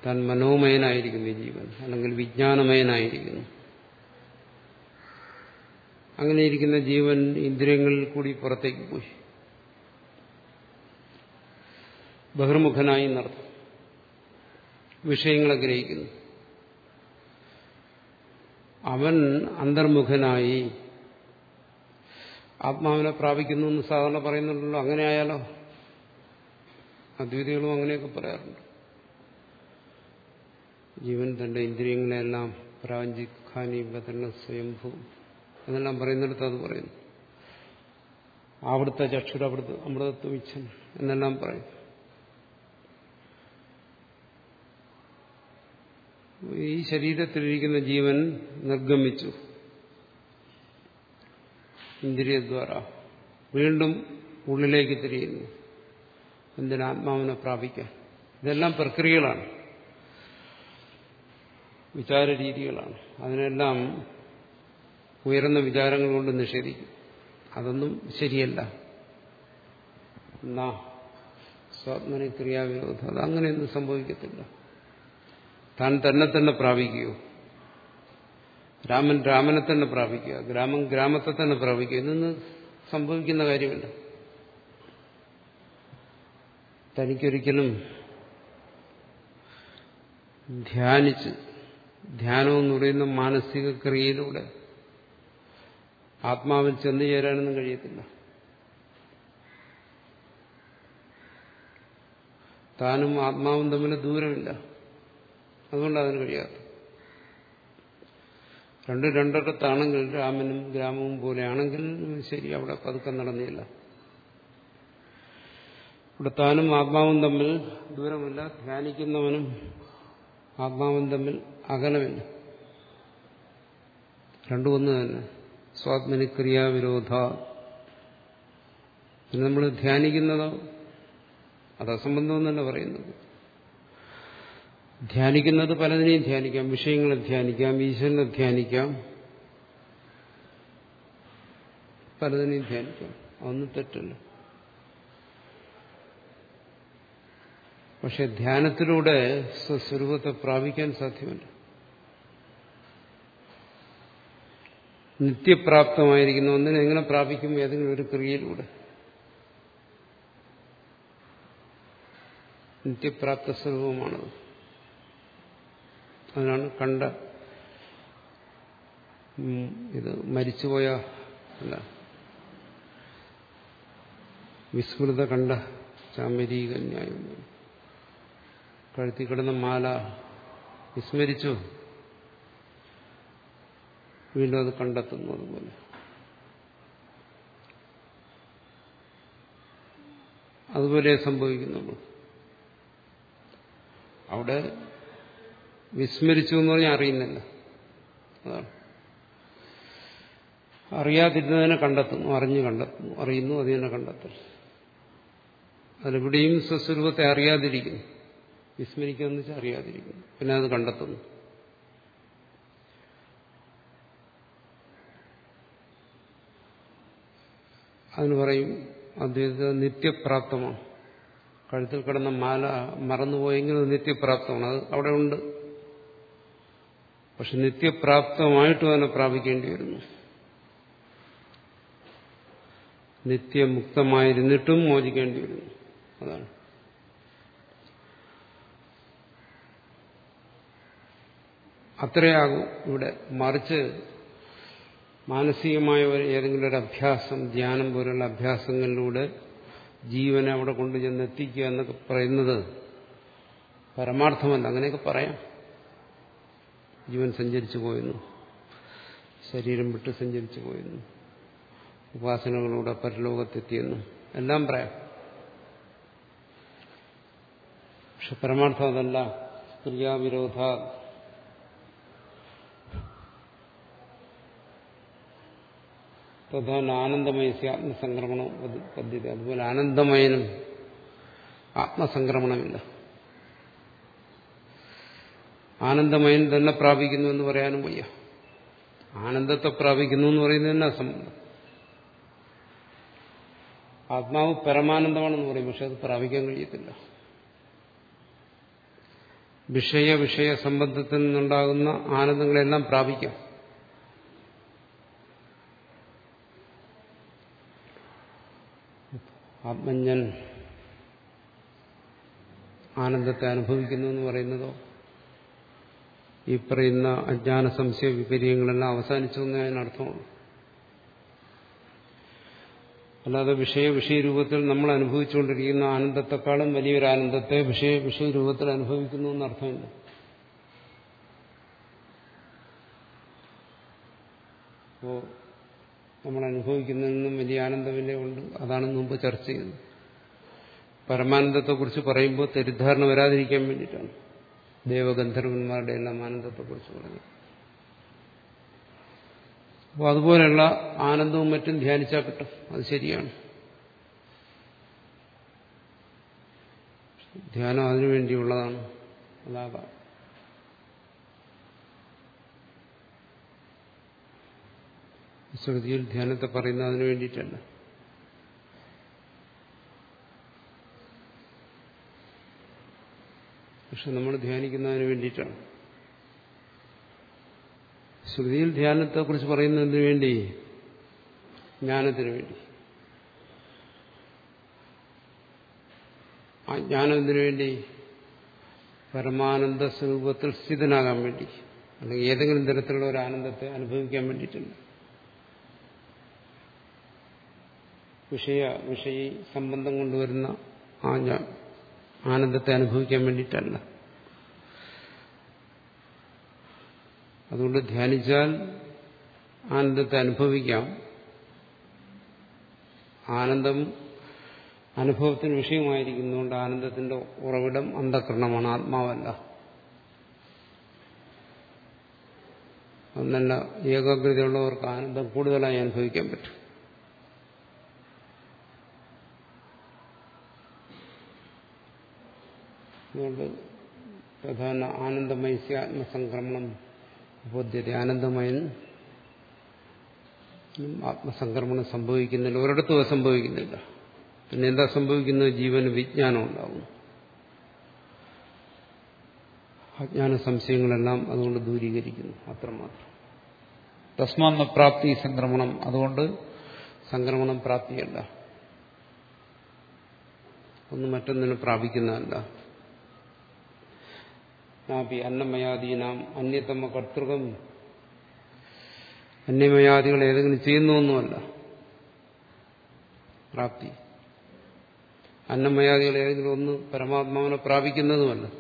താൻ മനോമയനായിരിക്കുന്നു ജീവൻ അല്ലെങ്കിൽ വിജ്ഞാനമയനായിരിക്കുന്നു. അങ്ങനെ ഇരിക്കുന്ന ജീവൻ ഇന്ദ്രിയങ്ങളിൽ കൂടി പുറത്തേക്ക് പോയി. ബഹിർമുഖനായി നടത്തും വിഷയങ്ങളെ ഗ്രഹിക്കുന്നു. അവൻ അന്തർമുഖനായി ആത്മാവിനെ പ്രാപിക്കുന്നു എന്ന് സാധാരണ പറയുന്നുണ്ടല്ലോ. അങ്ങനെ ആയാലോ? അദ്വൈതികളും അങ്ങനെയൊക്കെ പറയാറുണ്ട്. ജീവൻ തന്റെ ഇന്ദ്രിയങ്ങളെല്ലാം പ്രാഞ്ചിഖാനി ബദന സ്വയംഭൂ എന്നെല്ലാം പറയുന്നിടത്ത് അത് പറയുന്നു. അവിടുത്തെ ചക്ഷുര അവിടുത്തെ അമൃതത്വം എന്നെല്ലാം പറയും ഈ ശരീരത്തിലിരിക്കുന്ന ജീവൻ നിർഗമിച്ചു. ഇന്ദ്രിയദ്വാര വീണ്ടും ഉള്ളിലേക്ക് തിരിയുന്നു. എന്തിനാത്മാവിനെ പ്രാപിക്കാൻ? ഇതെല്ലാം പ്രക്രിയകളാണ്. വിചാര രീതികളാണ് അതിനെല്ലാം ഉയർന്ന വിചാരങ്ങൾ കൊണ്ട് നിഷേധിക്കും. അതൊന്നും ശരിയല്ല. സ്വാത്മന ക്രിയാവിരോധം. അങ്ങനെയൊന്നും സംഭവിക്കത്തില്ല. താൻ തന്നെ തന്നെ പ്രാപിക്കുകയോ? രാമൻ രാമനെ തന്നെ പ്രാപിക്കുക. ഗ്രാമം ഗ്രാമത്തെ തന്നെ പ്രാപിക്കുക. ഇതൊന്നും സംഭവിക്കുന്ന കാര്യമില്ല. തനിക്കൊരിക്കലും ധ്യാനിച്ച് ധ്യാനം എന്ന് പറയുന്ന മാനസിക ക്രിയയിലൂടെ ആത്മാവിൽ ചെന്നു ചേരാനൊന്നും കഴിയത്തില്ല. താനും ആത്മാവും തമ്മിൽ ദൂരമില്ല. അതുകൊണ്ട് അതിന് കഴിയാത്ത രണ്ട് രണ്ടിടത്താണെങ്കിൽ രാമനും ഗ്രാമവും പോലെയാണെങ്കിൽ ശരി അവിടെ പതുക്കം നടന്നില്ല. ഇവിടെ താനും ആത്മാവും തമ്മിൽ ദൂരമില്ല. ധ്യാനിക്കുന്നവനും ആത്മാവും തമ്മിൽ അകലമില്ല. രണ്ടു ഒന്ന് തന്നെ. സ്വാത്മനി ക്രിയാവിരോധ നമ്മൾ ധ്യാനിക്കുന്നതോ അത് അസംബന്ധമെന്നല്ല പറയുന്നത്. ധ്യാനിക്കുന്നത് പലതിനെയും ധ്യാനിക്കാം. വിഷയങ്ങളെ ധ്യാനിക്കാം. ഈശ്വരനെ ധ്യാനിക്കാം. പലതിനെയും ധ്യാനിക്കാം. അതൊന്നും തെറ്റല്ല. പക്ഷെ ധ്യാനത്തിലൂടെ സ്വസ്വരൂപത്തെ പ്രാപിക്കാൻ സാധ്യമല്ല. നിത്യപ്രാപ്തമായിരിക്കുന്ന. ഒന്നിനെ എങ്ങനെ പ്രാപിക്കും ഏതെങ്കിലും ഒരു ക്രിയയിലൂടെ. നിത്യപ്രാപ്ത സ്വരൂപമാണത് അതിനാണ് കണ്ട ഇത് മരിച്ചുപോയ അല്ല വിസ്മൃത കണ്ട ചാമരീകന്യായം കഴുത്തി കിടന്ന മാല വിസ്മരിച്ചു. വീണ്ടും അത് കണ്ടെത്തുന്നു അതുപോലെ. അതുപോലെ സംഭവിക്കുന്നുള്ളൂ. അവിടെ വിസ്മരിച്ചു എന്ന് പറഞ്ഞാൽ അറിയുന്നില്ല. അതാണ്. അറിയാതിരുന്നതിനെ കണ്ടെത്തുന്നു അറിഞ്ഞു കണ്ടെത്തുന്നു അറിയുന്നു അത് തന്നെ കണ്ടെത്തൽ. അതിലെവിടെയും സ്വസ്വരൂപത്തെ അറിയാതിരിക്കുന്നു. വിസ്മരിക്കുക എന്ന് വെച്ചാൽ അറിയാതിരിക്കുന്നു. പിന്നെ അത് കണ്ടെത്തുന്നു. അതിന് പറയും അദ്വൈത നിത്യപ്രാപ്തമാണ്. കഴുത്തിൽ കിടന്ന മാല മറന്നുപോയെങ്കിലും നിത്യപ്രാപ്തമാണ്. അത് അവിടെ ഉണ്ട്. പക്ഷെ നിത്യപ്രാപ്തമായിട്ട് അതിനെ പ്രാപിക്കേണ്ടി വരുന്നു. നിത്യമുക്തമായിരുന്നിട്ടും മോചിക്കേണ്ടി വരുന്നു. അതാണ്. അത്രയാകും ഇവിടെ മറിച്ച് മാനസികമായ ഏതെങ്കിലും ഒരു അഭ്യാസം ധ്യാനം പോലുള്ള അഭ്യാസങ്ങളിലൂടെ ജീവനെ അവിടെ കൊണ്ടുചെന്ന് എത്തിക്കുക എന്നൊക്കെ പറയുന്നത് പരമാർത്ഥമല്ല. അങ്ങനെയൊക്കെ പറയാം. ജീവൻ സഞ്ചരിച്ചു പോയെന്നു ശരീരം വിട്ട് സഞ്ചരിച്ചു പോയെന്നു ഉപാസനകളിലൂടെ പരലോകത്തെത്തിയെന്നു എല്ലാം പറയാം. പക്ഷെ പരമാർത്ഥം അതല്ല. ക്രിയാവിരോധ തഥാ ആനന്ദമയസി ആത്മസംക്രമണം പദ്ധതി. അതുപോലെ ആനന്ദമയനും ആത്മസംക്രമണമില്ല. ആനന്ദമയൻ തന്നെ പ്രാപിക്കുന്നു എന്ന് പറയാനും വയ്യ. ആനന്ദത്തെ പ്രാപിക്കുന്നു എന്ന് പറയുന്നത് തന്നെ അസംബന്ധം ആത്മാവ് പരമാനന്ദമാണെന്ന് പറയും പക്ഷെ അത് പ്രാപിക്കാൻ കഴിയത്തില്ല. വിഷയ വിഷയ സംബന്ധത്തിൽ നിന്നുണ്ടാകുന്ന ആനന്ദങ്ങളെല്ലാം പ്രാപിക്കാം. ആത്മജ്ഞൻ ആനന്ദത്തെ അനുഭവിക്കുന്നു എന്ന് പറയുന്നതോ? ഈ പറയുന്ന അജ്ഞാന സംശയ വിപര്യങ്ങളെല്ലാം അവസാനിച്ചു എന്നേ അതിനർത്ഥമുള്ളൂ. അല്ലാതെ വിഷയ വിഷയരൂപത്തിൽ നമ്മൾ അനുഭവിച്ചുകൊണ്ടിരിക്കുന്ന ആനന്ദത്തെക്കാളും വലിയൊരു ആനന്ദത്തെ വിഷയ വിഷയരൂപത്തിൽ അനുഭവിക്കുന്നു എന്നർത്ഥമില്ല. അപ്പോ നമ്മൾ അനുഭവിക്കുന്നതിനും വലിയ ആനന്ദമില്ലേ ഉണ്ട് അതാണ് മുമ്പ് ചർച്ച ചെയ്യുന്നത് പരമാനന്ദത്തെക്കുറിച്ച് പറയുമ്പോൾ തെറ്റിദ്ധാരണ വരാതിരിക്കാൻ വേണ്ടിയിട്ടാണ് ദേവഗന്ധർവന്മാരുടെ എല്ലാം ആനന്ദത്തെക്കുറിച്ച് പറഞ്ഞത്. അപ്പോൾ അതുപോലെയുള്ള ആനന്ദവും മറ്റും ധ്യാനിച്ചാൽ കിട്ടും. അത് ശരിയാണ്. ധ്യാനം അതിനുവേണ്ടിയുള്ളതാണ് അതാകാം ശ്രുതിയിൽ ധ്യാനത്തെ പറയുന്ന അതിനു വേണ്ടിയിട്ടല്ല. പക്ഷെ നമ്മൾ ധ്യാനിക്കുന്നതിന് വേണ്ടിയിട്ടാണ്. ശ്രുതിയിൽ ധ്യാനത്തെ കുറിച്ച് പറയുന്നതിന് വേണ്ടി ജ്ഞാനത്തിന് വേണ്ടി. ആ ജ്ഞാനത്തിന് വേണ്ടി പരമാനന്ദ സ്വരൂപത്തിൽ സ്ഥിതനാകാൻ വേണ്ടി അല്ലെങ്കിൽ ഏതെങ്കിലും തരത്തിലുള്ള ഒരു ആനന്ദത്തെ അനുഭവിക്കാൻ വേണ്ടിയിട്ടുണ്ട് വിഷയ വിഷയ സംബന്ധം കൊണ്ടുവരുന്ന ആ ആനന്ദത്തെ അനുഭവിക്കാൻ വേണ്ടിയിട്ടല്ല. അതുകൊണ്ട് ധ്യാനിച്ചാൽ ആനന്ദത്തെ അനുഭവിക്കാം. ആനന്ദം അനുഭവത്തിന് വിഷയമായിരിക്കുന്നതുകൊണ്ട് ആനന്ദത്തിന്റെ ഉറവിടം അന്ധകരണമാണ് ആത്മാവല്ല. ഒന്നല്ല ഏകാഗ്രതയുള്ളവർക്ക് ആനന്ദം കൂടുതലായി അനുഭവിക്കാൻ പറ്റും. അതുകൊണ്ട് പ്രധാന ആനന്ദമയസ്യ ആത്മസംക്രമണം. ഉപദ്ധ്യത ആനന്ദമയൻ ആത്മസംക്രമണം സംഭവിക്കുന്നില്ല. ഒരിടത്തും സംഭവിക്കുന്നില്ല. പിന്നെ എന്താ സംഭവിക്കുന്നത് ജീവന് വിജ്ഞാനം ഉണ്ടാകുന്നു. അജ്ഞാന സംശയങ്ങളെല്ലാം അതുകൊണ്ട് ദൂരീകരിക്കുന്നു. അത്രമാത്രം. തസ്മാന്ന പ്രാപ്തി സംക്രമണം. അതുകൊണ്ട് സംക്രമണം പ്രാപ്തിയല്ല. ഒന്ന് മറ്റൊന്നിനെ പ്രാപിക്കുന്നതല്ല. നാപി അന്നമയാദീനാം അന്യതമ കർത്തൃകം. അന്യമയാദികൾ ഏതെങ്കിലും ചെയ്യുന്നൊന്നുമല്ല പ്രാപ്തി. അന്നമയാദികൾ ഏതെങ്കിലും ഒന്ന് പരമാത്മാവിനെ പ്രാപിക്കുന്നതുമല്ല.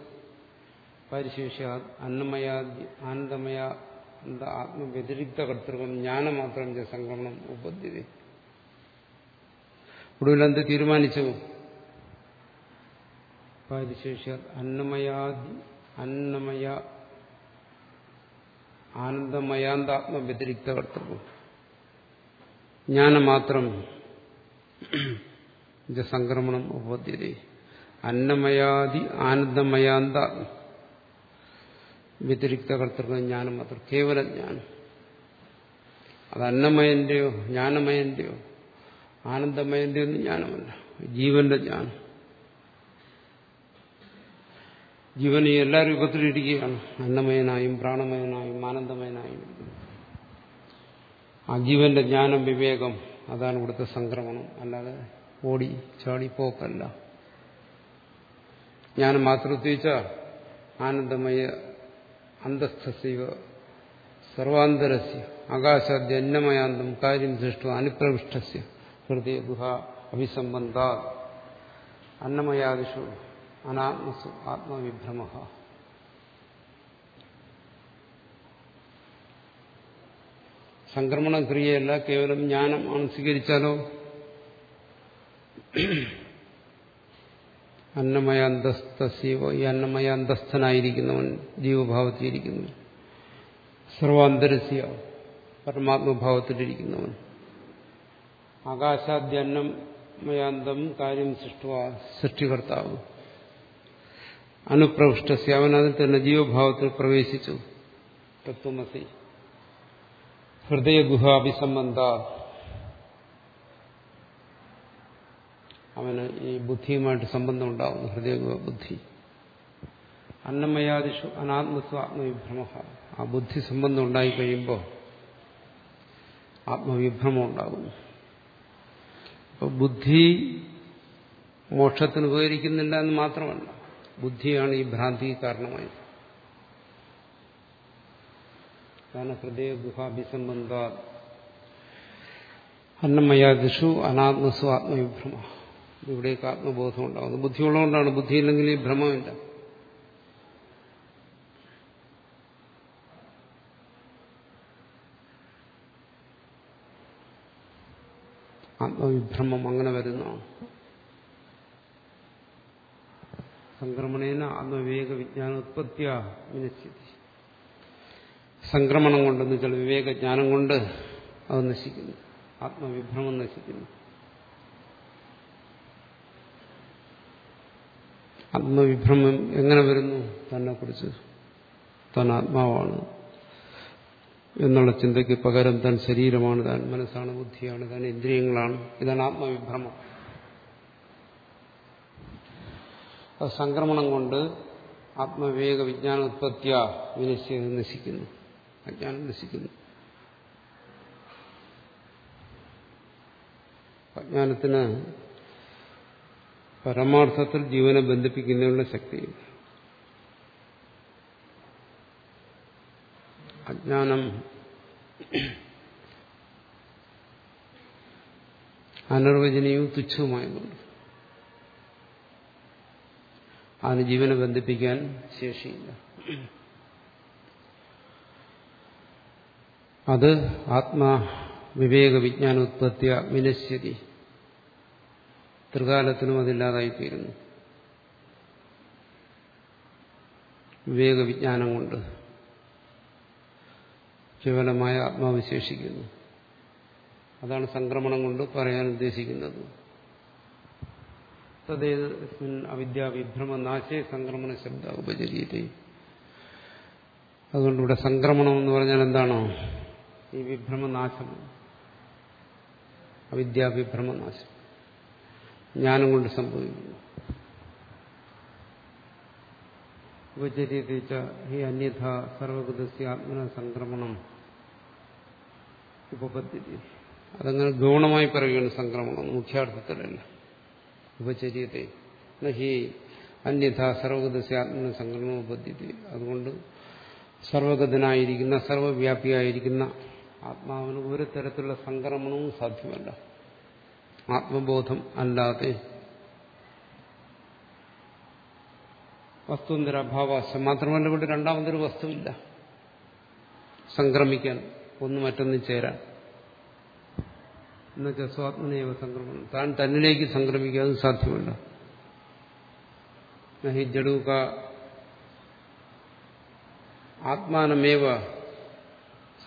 പരിശേഷ അന്നമയാദി ആനന്ദമയ ആത്മവ്യതിരിക്ത കർത്തൃകം ജ്ഞാനമാത്രം സംക്രമണം ഉപദ്ധ്യത. ഒടുവിൽ എന്ത് തീരുമാനിച്ചു? പരിശേഷ അന്നമയാദി അന്നമയ ആനന്ദമയാന്താത്മവ്യതിരിക്തകർത്തൃത്വം ജ്ഞാനം മാത്രം ജ്ഞാനമാത്രം സംക്രമണം ഉപദ്ധ്യത അന്നമയാദി ആനന്ദമയാന്ത വ്യതിരിക്ത ജ്ഞാനം മാത്രം കേവല ജ്ഞാനം. അത് അന്നമയന്റെയോ ജ്ഞാനമയന്റെയോ ആനന്ദമയന്റെയോ ഒന്നും ജ്ഞാനമല്ല. ജീവന്റെ ജ്ഞാനം. ജീവൻ ഈ എല്ലാ രൂപത്തിലിരിക്കുകയാണ്. അന്നമയനായും പ്രാണമയനായും ആനന്ദമയനായും. ആ ജീവന്റെ ജ്ഞാനം വിവേകം അതാണ് ഇവിടുത്തെ സംക്രമണം. അല്ലാതെ ഓടി ചാടി പോക്കല്ല. ജ്ഞാനം മാത്രം ഉദ്ദേശിച്ച ആനന്ദമയ അന്തസ്ഥസൈവ സർവാന്തരസ്യ ആകാശാദ്യ അന്നമയാന്തം കാര്യം സൃഷ്ട അനുപ്രവിഷ്ടസ്യ ഹൃദയ ഗുഹ അഭിസംബന്ധ അന്നമയാദിഷു അനാത്മസു ആത്മവിഭ്രമ. സംക്രമണ ക്രിയയല്ല കേവലം ജ്ഞാനം ആണ് സ്വീകരിച്ചാലോ? അന്നമയ അന്തസ്ഥസീവ ഈ അന്നമയ അന്തസ്ഥനായിരിക്കുന്നവൻ ജീവഭാവത്തിലിരിക്കുന്നു. സർവാന്തരസ്യ പരമാത്മഭാവത്തിലിരിക്കുന്നവൻ. ആകാശാദ്യന്നമയാന്തം കാര്യം സൃഷ്ടുവ സൃഷ്ടികർത്താവ്. അനുപ്രവിഷ്ടസ്യ അവൻ അതിൽ തന്നെ ജീവഭാവത്തിൽ പ്രവേശിച്ചു. തത്വമസി. ഹൃദയഗുഹാഭിസംബന്ധ. അവന് ഈ ബുദ്ധിയുമായിട്ട് സംബന്ധം ഉണ്ടാകുന്നു ഹൃദയഗുഹ ബുദ്ധി അന്നമയാദിഷു അനാത്മസ്വ ആത്മവിഭ്രമ. ആ ബുദ്ധി സംബന്ധം ഉണ്ടായി കഴിയുമ്പോൾ ആത്മവിഭ്രമം ഉണ്ടാകുന്നു. അപ്പോൾ ബുദ്ധി മോക്ഷത്തിന് ഉപകരിക്കുന്നില്ല എന്ന് മാത്രമല്ല. ബുദ്ധിയാണ് ഈ ഭ്രാന്തി കാരണമായി. കാരണം ഹൃദയ ഗുഹാഭിസംബന്ധ അന്നമയാദിഷു അനാത്മസു ആത്മവിഭ്രമ. ഇവിടേക്ക് ആത്മബോധം ഉണ്ടാകുന്നത് ബുദ്ധിയുള്ളതുകൊണ്ടാണ്. ബുദ്ധിയില്ലെങ്കിൽ ഈ ഭ്രമമില്ല ആത്മവിഭ്രമം അങ്ങനെ വരുന്നതാണ്. സംക്രമണേന ആത്മവിവേക വിജ്ഞാനോത്പത്തിയ വിനശ്യതി സംക്രമണം കൊണ്ടെന്ന് വെച്ചാൽ വിവേകജ്ഞാനം കൊണ്ട് അത് നശിക്കുന്നു. ആത്മവിഭ്രമം നശിക്കുന്നു. ആത്മവിഭ്രമം എങ്ങനെ വരുന്നു? തന്നെ കുറിച്ച് താൻ ആത്മാവാണ് എന്നുള്ള ചിന്തയ്ക്ക് പകരം താൻ ശരീരമാണ് താൻ മനസ്സാണ് ബുദ്ധിയാണ് താൻ ഇന്ദ്രിയങ്ങളാണ്. ഇതാണ് ആത്മവിഭ്രമം. അത് സംക്രമണം കൊണ്ട് ആത്മവിവേക വിജ്ഞാന ഉത്പത്തിയ വിനശ്യ നശിക്കുന്നു. അജ്ഞാനം നശിക്കുന്നു. അജ്ഞാനത്തിന് പരമാർത്ഥത്തിൽ ജീവനെ ബന്ധിപ്പിക്കുന്നതിനുള്ള ശക്തിയില്ല അജ്ഞാനം അനിർവചനീയവും തുച്ഛവുമായതുകൊണ്ട്. അതിന് ജീവനെ ബന്ധിപ്പിക്കാൻ ശേഷിയില്ല. അത് ആത്മാ വിവേക വിജ്ഞാന ഉത്പത്തി വിനശ്യതി ത്രികാലത്തിനും അതില്ലാതായിത്തീരുന്നു. വിവേക വിജ്ഞാനം കൊണ്ട് കേവലമായ ആത്മാവിശേഷിക്കുന്നു. അതാണ് സംക്രമണം കൊണ്ട് പറയാൻ ഉദ്ദേശിക്കുന്നത്. തദ്ദേസ്മിൻ അവിദ്യാവിഭ്രമ നാശേ സംക്രമണ ശബ്ദ ഉപചരിയതേ. അതുകൊണ്ട് ഇവിടെ സംക്രമണം എന്ന് പറഞ്ഞാൽ എന്താണോ? ഈ വിഭ്രമനാശം. അവിദ്യാവിഭ്രമനാശം ജ്ഞാനം കൊണ്ട് സംഭവിക്കുന്നു. ഉപചര്യത്തിച്ച ഈ അന്യഥ സർവകൃതസ്യ ആത്മന സംക്രമണം. ഉപപദ്ധതി അതങ്ങനെ ഗൗണമായി പറയുകയാണ് സംക്രമണം. മുഖ്യാർത്ഥത്തിലല്ല. ഉപചര്യത്തെ. ഹി അന്യഥ സർവഗതസ്യ ആത്മന സംക്രമണം അതുകൊണ്ട് സർവഗതനായിരിക്കുന്ന സർവവ്യാപിയായിരിക്കുന്ന ആത്മാവിന് ഒരു തരത്തിലുള്ള സംക്രമണവും സാധ്യമല്ല. ആത്മബോധം അല്ലാതെ വസ്തുന്തരഭാവാശം മാത്രമല്ല ഇവിടെ രണ്ടാമതൊരു വസ്തുവില്ല. സംക്രമിക്കാൻ ഒന്ന് മറ്റൊന്നും ചേരാൻ. എന്നുവെച്ചാൽ സ്വാത്മനേവ സംക്രമണം. താൻ തന്നിലേക്ക് സംക്രമിക്കാതെ സാധ്യമല്ല. നഹി ജഡൂക ആത്മാനമേവ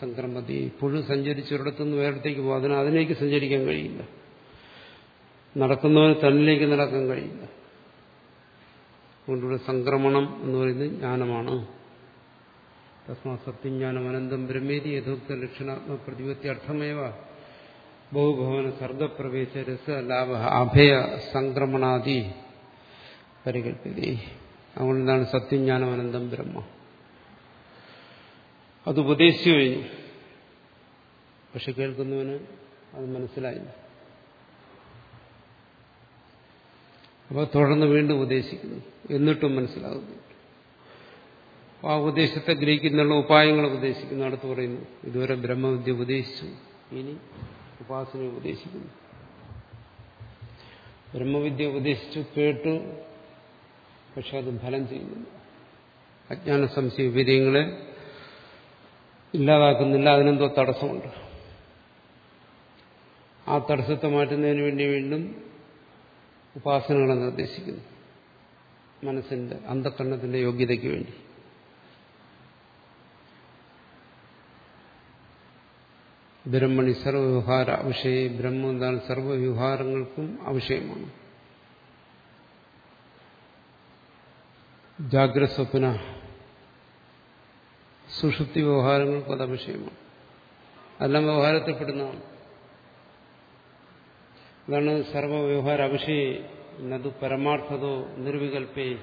സംക്രമതി. പുഴു സഞ്ചരിച്ചൊരിടത്തുനിന്ന് വേറെടുത്തേക്ക് പോകും. അതിന് അതിലേക്ക് സഞ്ചരിക്കാൻ കഴിയില്ല. നടക്കുന്നവന് തന്നിലേക്ക് നടക്കാൻ കഴിയില്ല. അതുകൊണ്ടിവിടെ സംക്രമണം എന്ന് പറയുന്നത് ജ്ഞാനമാണ്. തസ്മാ സത്യജ്ഞാനം അനന്തം ബ്രഹ്മേതി യഥോക്ത ലക്ഷണാത്മ പ്രതിപത്തി അർത്ഥമേവ ബഹുഭവന സർഗപ്രവേശ രസ ലാഭ അഭയ സംക്രമണാദി പരികൽപ്പിതി. അതുകൊണ്ടാണ് സത്യജ്ഞാനം അനന്തം ബ്രഹ്മ. അത് ഉപദേശിച്ചു കഴിഞ്ഞു. പക്ഷെ കേൾക്കുന്നവന് അത് മനസ്സിലായില്ല. അപ്പോൾ തുടർന്ന് വീണ്ടും ഉപദേശിക്കുന്നു. എന്നിട്ടും മനസ്സിലാകുന്നു ആ ഉപദേശത്തെ ഗ്രഹിക്കുന്നുള്ള ഉപായങ്ങൾ ഉപദേശിക്കുന്നു. അടുത്ത് പറയുന്നു ഇതുവരെ ബ്രഹ്മവിദ്യ ഉപദേശിച്ചു. ഇനി ഉപാസന ഉപദേശിക്കുന്നു. ബ്രഹ്മവിദ്യ ഉപദേശിച്ചു കേട്ടു പക്ഷെ അത് ഫലം ചെയ്യുന്നില്ല. അജ്ഞാന സംശയ വിപര്യങ്ങളെ ഇല്ലാതാക്കുന്നില്ല. അതിനെന്തോ തടസ്സമുണ്ട്. ആ തടസ്സത്തെ മാറ്റുന്നതിന് വേണ്ടി വീണ്ടും ഉപാസനകളെ നിർദ്ദേശിക്കുന്നു. മനസ്സിന്റെ അന്ധക്കരണത്തിന്റെ യോഗ്യതയ്ക്ക് വേണ്ടി. ബ്രഹ്മണി സർവവ്യവഹാര അവിഷയെ ബ്രഹ്മം എന്താണ് സർവവ്യവഹാരങ്ങൾക്കും അവിഷയമാണ് ജാഗ്രസ്വപ്ന സുഷുപ്തി വ്യവഹാരങ്ങൾക്കും അത് അവിഷയമാണ് അതെല്ലാം വ്യവഹാരത്തിൽപ്പെടുന്നതാണ്. അതാണ് സർവവ്യവഹാര അവിഷയെ എന്നത് പരമാർത്ഥതോ നിർവികൽപ്പേ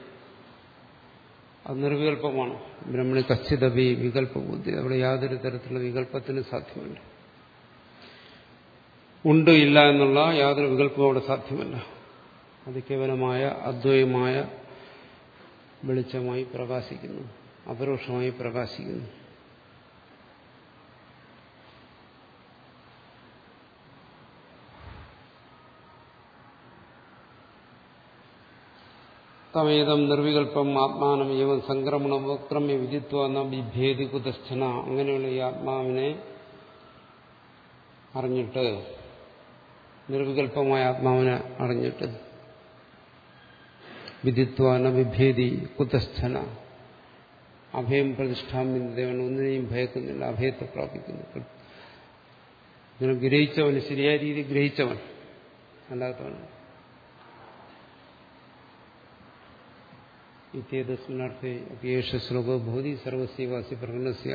അത് നിർവികൽപ്പമാണ്. ബ്രഹ്മണി കശ്ചിതവി വികല്പ ബുദ്ധി അവിടെ യാതൊരു തരത്തിലുള്ള വികല്പത്തിന് സാധ്യമല്ല ഉണ്ട് ഇല്ല എന്നുള്ള യാതൊരു വികല്പവും അവിടെ സാധ്യമല്ല. അത് കേവലമായ അദ്വൈമായ വെളിച്ചമായി പ്രകാശിക്കുന്നു. അപരോക്ഷമായി പ്രകാശിക്കുന്നു. തമേതം നിർവികൽപ്പം ആത്മാനം ഏവം സംക്രമണം ഉപക്രമ്യ വിധിത്വ എന്ന വിഭേദി കുതസ്ഥന അങ്ങനെയുള്ള ഈ ആത്മാവിനെ അറിഞ്ഞിട്ട് നിർവികൽപ്പമായ ആത്മാവിനെ അറിഞ്ഞിട്ട് വിധിത്വാന വിഭേദി കുതസ്ഥന അഭയം പ്രതിഷ്ഠാമ്യതയാണ് ഒന്നിനെയും ഭയക്കുന്നില്ല അഭയത്തെ പ്രാപിക്കുന്നു ഇങ്ങനെ ഗ്രഹിച്ചവൻ ശരിയായ രീതി ഗ്രഹിച്ചവൻ അല്ലാത്തവൻ ഇത്യേതസ്മിനർത്ഥേ അപ്യേഷ ശ്ലോകോ ഭൂതി സർവസ്യവാസി പ്രകടനസ്യ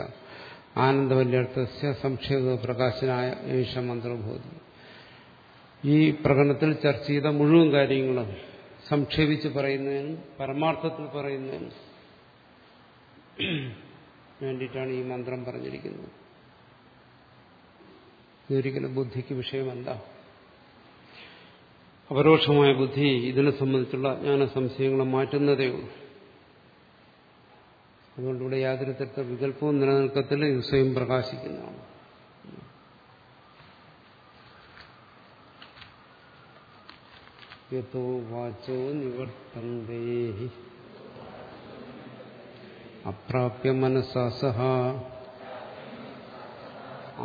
ആനന്ദവല്യർത്ഥസ്യ സംക്ഷേപ പ്രകാശനായ ഏഷ മന്ത്രഭൂതി ഈ പ്രകടനത്തിൽ ചർച്ച ചെയ്ത മുഴുവൻ കാര്യങ്ങളും സംക്ഷേപിച്ച് പറയുന്നതിനും പരമാർത്ഥത്തിൽ പറയുന്നതിനും വേണ്ടിയിട്ടാണ് ഈ മന്ത്രം പറഞ്ഞിരിക്കുന്നത്. ഇതൊരിക്കലും ബുദ്ധിക്ക് വിഷയമല്ല. അപരോക്ഷമായ ബുദ്ധി ഇതിനെ സംബന്ധിച്ചുള്ള അജ്ഞാന സംശയങ്ങളെ മാറ്റുന്നതേ ഉള്ളൂ. അതുകൊണ്ടിവിടെ യാതൊരു തരത്തിലുള്ള വികല്പവും നിലനിൽക്കത്തില്ല. ഇത് സ്വയം പ്രകാശിക്കുന്നതാണ്. യഥോ വാചോ നിവർത്തന്തേ അപ്രാപ്യ മനസാ സഹ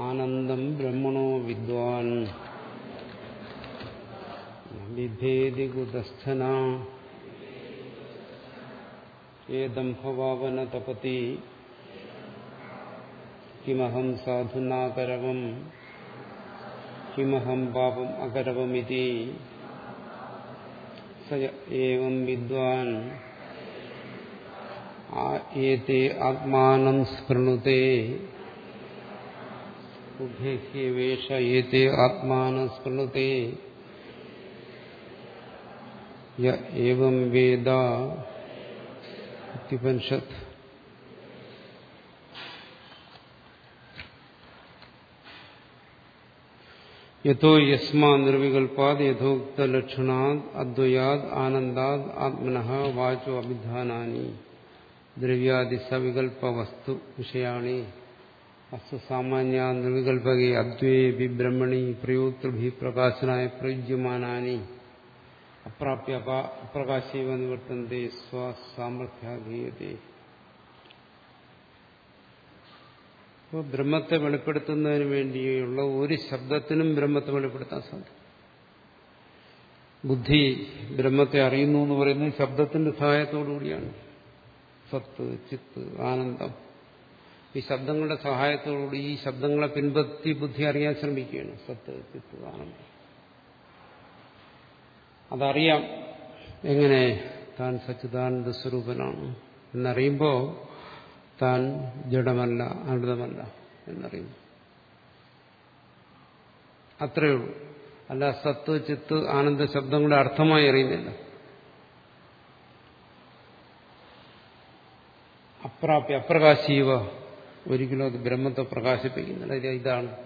ആനന്ദം ബ്രഹ്മണോ വിദ്വാൻ വിഭേദി കുതസ്ഥന ഏതം ഭവാവന തപതി കിമഹം സാധുനാകരവം കിമഹം പാപം അകരവമിതി സ ഏവം വിദ്വാൻ ഏതേ ആത്മാനം സ്പൃണുതേ ഉഭ്യഹ്യവേഷ ഏതേ ആത്മാനം സ്പൃണുതേ യ ഏവം വേദ ഉപനിഷത്ത് യഥോ യസ്മാ നിർവികൽപ്പാത് യഥോക്തലക്ഷണാത് അദ്വയാത് ആനന്ദാത് ആത്മന വാചോ അഭിധാനാനി ദ്രവ്യാദി സവികൽപ വസ്തു വിഷയാണി അസ്തു സാമാന്യ നിർവികൽപകെ അദ്വേ ബ്രഹ്മണി പ്രയോക്തൃഭി പ്രകാശനായ പ്രയുജ്യമാനാനി അപ്രാപ്യ അപ്രകാശീവ നിവർത്തന്തേ സ്വസാമർഥ്യാധീയതേ അപ്പോൾ ബ്രഹ്മത്തെ വെളിപ്പെടുത്തുന്നതിന് വേണ്ടിയുള്ള ഒരു ശബ്ദത്തിനും ബ്രഹ്മത്തെ വെളിപ്പെടുത്താൻ സാധിക്കും. ബുദ്ധി ബ്രഹ്മത്തെ അറിയുന്നു എന്ന് പറയുന്നത് ശബ്ദത്തിന്റെ സഹായത്തോടുകൂടിയാണ് സത്ത് ചിത്ത് ആനന്ദം. ഈ ശബ്ദങ്ങളുടെ സഹായത്തോടുകൂടി ഈ ശബ്ദങ്ങളെ പിൻപറ്റി ബുദ്ധി അറിയാൻ ശ്രമിക്കുകയാണ്. സത്ത് ചിത്ത് ആനന്ദം. അതറിയാം എങ്ങനെ താൻ സച്ചിദാനന്ദ സ്വരൂപനാണ് എന്നറിയുമ്പോൾ താൻ ജഡമല്ല അമൃതമല്ല എന്നറിയുന്നു. അത്രയേ ഉള്ളൂ. അല്ല സത്ത് ചിത്ത് ആനന്ദ ശബ്ദങ്ങളുടെ അർത്ഥമായി അറിയുന്നില്ല. അപ്രാപ്യ അപ്രകാശീവ ഒരിക്കലും അത് ബ്രഹ്മത്തെ പ്രകാശിപ്പിക്കുന്നില്ല. ഇത് ഇതാണ്.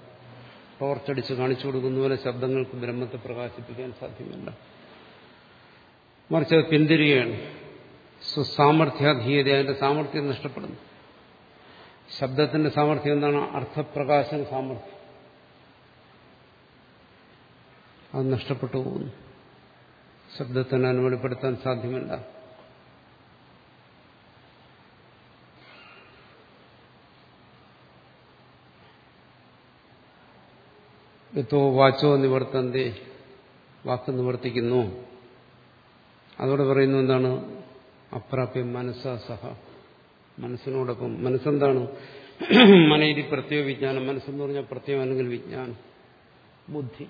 ടോർച്ചടിച്ച് കാണിച്ചു കൊടുക്കുന്ന പോലെ ശബ്ദങ്ങൾക്ക് ബ്രഹ്മത്തെ പ്രകാശിപ്പിക്കാൻ സാധ്യമല്ല. മറിച്ച് അത് പിന്തിരികയാണ് സ്വസാമർഥ്യാധീയത അതിന്റെ സാമർഥ്യം നഷ്ടപ്പെടുന്നു. ശബ്ദത്തിന്റെ സാമർഥ്യം എന്താണ്? അർത്ഥപ്രകാശന സാമർഥ്യം. അത് നഷ്ടപ്പെട്ടു പോകുന്നു. ശബ്ദത്തിന് അനുമതിപ്പെടുത്താൻ സാധ്യമല്ല. എത്തോ വാച്ചോ നിവർത്തന്റെ വാക്ക് നിവർത്തിക്കുന്നു. അതോടെ പറയുന്നു എന്താണ്? അപ്രാപ്യം മനസ്സാ സഹ. മനസ്സിനോടൊപ്പം മനസ്സെന്താണ്? മനയിരി പ്രത്യേക വിജ്ഞാനം. മനസ്സെന്ന് പറഞ്ഞാൽ പ്രത്യേകം അല്ലെങ്കിൽ വിജ്ഞാനം. ബുദ്ധി.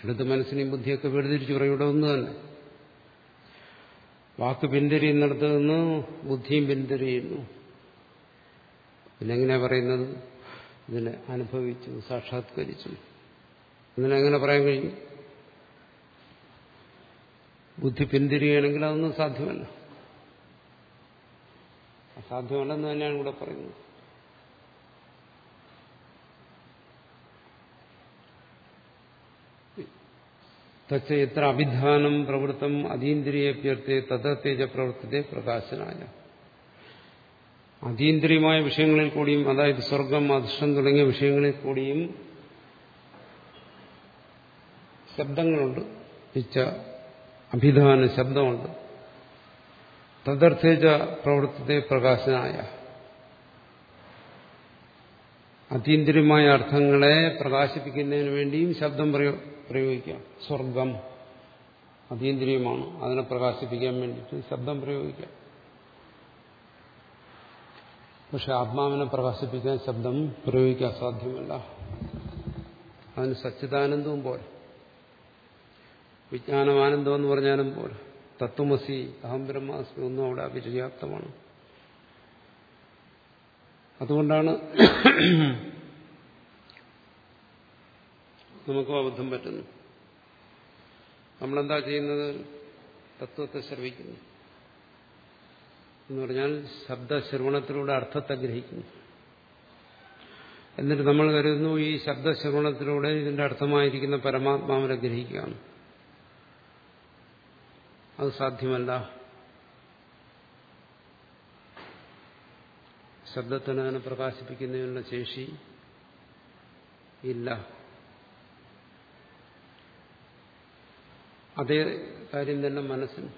ചിലത് മനസ്സിനെയും ബുദ്ധിയൊക്കെ വേർതിരിച്ച് പറയും ഇവിടെ ഒന്ന് തന്നെ. വാക്ക് പിന്തിരിയുന്നിടത്ത് നിന്ന് ബുദ്ധിയും പിന്തിരിയുന്നു. പിന്നെങ്ങനെയാ പറയുന്നത്? ഇതിനെ അനുഭവിച്ചു സാക്ഷാത്കരിച്ചു. ഇതിനെങ്ങനെ പറയാൻ കഴിയും? ബുദ്ധി പിന്തിരിയുകയാണെങ്കിൽ അതൊന്നും സാധ്യമല്ല. അസാധ്യമല്ലെന്ന് തന്നെയാണ് ഇവിടെ പറയുന്നത്. തച്ച എത്ര അഭിധാനം പ്രവൃത്തം അതീന്ദ്രിയപ്യർത്ഥെ തഥത്തേജ പ്രവർത്തത്തെ പ്രകാശനായ. അതീന്ദ്രിയമായ വിഷയങ്ങളിൽ കൂടിയും അതായത് സ്വർഗം അധിഷ്ഠം തുടങ്ങിയ വിഷയങ്ങളിൽ കൂടിയും ശബ്ദങ്ങളുണ്ട്. പിച്ച അഭിധാന ശബ്ദമുണ്ട്. തദർത്ഥേജ പ്രവൃത്തി പ്രകാശനായ. അതീന്ദ്രിയമായ അർത്ഥങ്ങളെ പ്രകാശിപ്പിക്കുന്നതിന് വേണ്ടിയും ശബ്ദം പ്രയോഗിക്കാം. സ്വർഗം അതീന്ദ്രിയമാണ്. അതിനെ പ്രകാശിപ്പിക്കാൻ വേണ്ടിയിട്ട് ശബ്ദം പ്രയോഗിക്കാം. പക്ഷെ ആത്മാവിനെ പ്രകാശിപ്പിക്കാൻ ശബ്ദം പ്രയോഗിക്കാൻ സാധ്യമല്ല. അതിന് സച്ചിദാനന്ദവും പോലെ. വിജ്ഞാനമാനന്ദം എന്ന് പറഞ്ഞാലും പോലെ. തത്വമസി അഹം ബ്രഹ്മാസ്മി ഒന്നും അവിടെ അപര്യാപ്തമാണ് അതുകൊണ്ടാണ് നമുക്കും അബദ്ധം പറ്റുന്നു. നമ്മളെന്താ ചെയ്യുന്നത്? തത്വത്തെ ശ്രവിക്കുന്നു. എന്ന് പറഞ്ഞാൽ ശബ്ദശ്രവണത്തിലൂടെ അർത്ഥത്തെ ഗ്രഹിക്കുന്നു. എന്നിട്ട് നമ്മൾ കരുതുന്നു ഈ ശബ്ദശ്രവണത്തിലൂടെ ഇതിന്റെ അർത്ഥമായിരിക്കുന്ന പരമാത്മാവിനെ ഗ്രഹിക്കുകയാണ്. അത് സാധ്യമല്ല. ശബ്ദത്തിന് അതിനെ പ്രകാശിപ്പിക്കുന്നതിനുള്ള ശേഷി ഇല്ല. അതേ കാര്യം തന്നെ മനസ്സിന്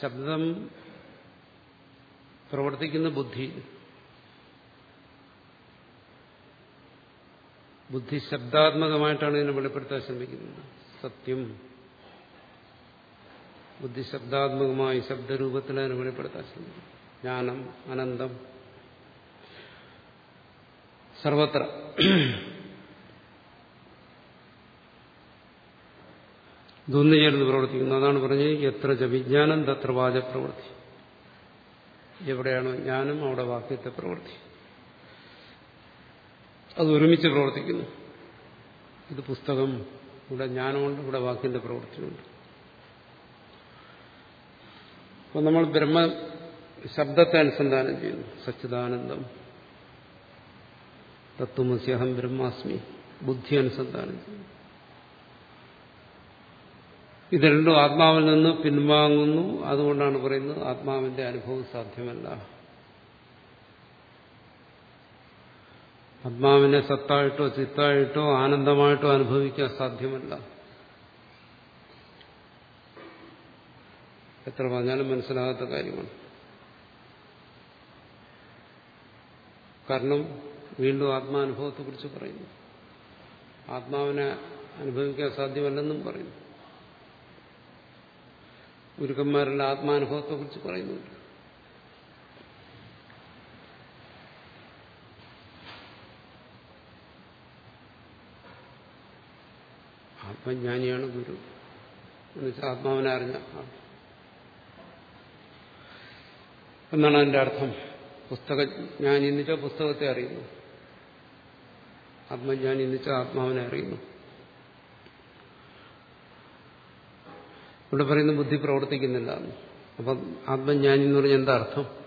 ശബ്ദം പ്രവർത്തിക്കുന്ന ബുദ്ധി ബുദ്ധി ശബ്ദാത്മകമായിട്ടാണ് ഇതിനെ വെളിപ്പെടുത്താൻ ശ്രമിക്കുന്നത്. സത്യം. ബുദ്ധി ശബ്ദാത്മകമായി ശബ്ദരൂപത്തിൽ അതിനെ വെളിപ്പെടുത്താൻ ശ്രമിക്കും. ജ്ഞാനം അനന്തം. സർവത്ര. ഇതൊന്നു ചേർന്ന് പ്രവർത്തിക്കുന്നു. അതാണ് പറഞ്ഞത് എത്ര ച വിജ്ഞാനം തത്ര വാചപ്രവൃത്തി. എവിടെയാണോ ജ്ഞാനം? അവിടെ വാക്യത്തെ പ്രവൃത്തി അത് ഒരുമിച്ച് പ്രവർത്തിക്കുന്നു. ഇത് പുസ്തകം. ഇവിടെ ജ്ഞാനമുണ്ട് ഇവിടെ വാക്കിന്റെ പ്രവൃത്തിയുണ്ട് അപ്പൊ നമ്മൾ ബ്രഹ്മ ശബ്ദത്തെ അനുസന്ധാനം ചെയ്യുന്നു. സച്ചിദാനന്ദം. തത്വമസ്യഹം ബ്രഹ്മാസ്മി. ബുദ്ധി അനുസന്ധാനം ചെയ്യുന്നു. ഇത് രണ്ടും ആത്മാവിൽ നിന്ന് പിൻവാങ്ങുന്നു. അതുകൊണ്ടാണ് പറയുന്നത് ആത്മാവിന്റെ അനുഭവം സാധ്യമല്ല. ആത്മാവിനെ സത്തായിട്ടോ ചിത്തായിട്ടോ ആനന്ദമായിട്ടോ അനുഭവിക്കാൻ സാധ്യമല്ല. എത്ര പറഞ്ഞാലും മനസ്സിലാകാത്ത കാര്യമാണ്. കാരണം വീണ്ടും ആത്മാനുഭവത്തെക്കുറിച്ച് പറയുന്നു. ആത്മാവിനെ അനുഭവിക്കാൻ സാധ്യമല്ലെന്നും പറയുന്നു. ഗുരുക്കന്മാരുടെ ആത്മാനുഭവത്തെക്കുറിച്ച് പറയുന്നുണ്ട്. ആത്മജ്ഞാനിയാണ് ഗുരു. എന്നുവെച്ചാൽ ആത്മാവിനെ അറിഞ്ഞ എന്നാണ് അതിന്റെ അർത്ഥം. പുസ്തകജ്ഞാനി എന്ന് വെച്ചാൽ പുസ്തകത്തെ അറിയുന്നു. ആത്മജ്ഞാനി എന്ന് വെച്ചാൽ ആത്മാവിനെ അറിയുന്നു. ഇവിടെ പറയുന്ന ബുദ്ധി പ്രവർത്തിക്കുന്നില്ല. അപ്പം ആത്മജ്ഞാനി എന്ന് പറഞ്ഞാൽ എന്താ അർത്ഥം?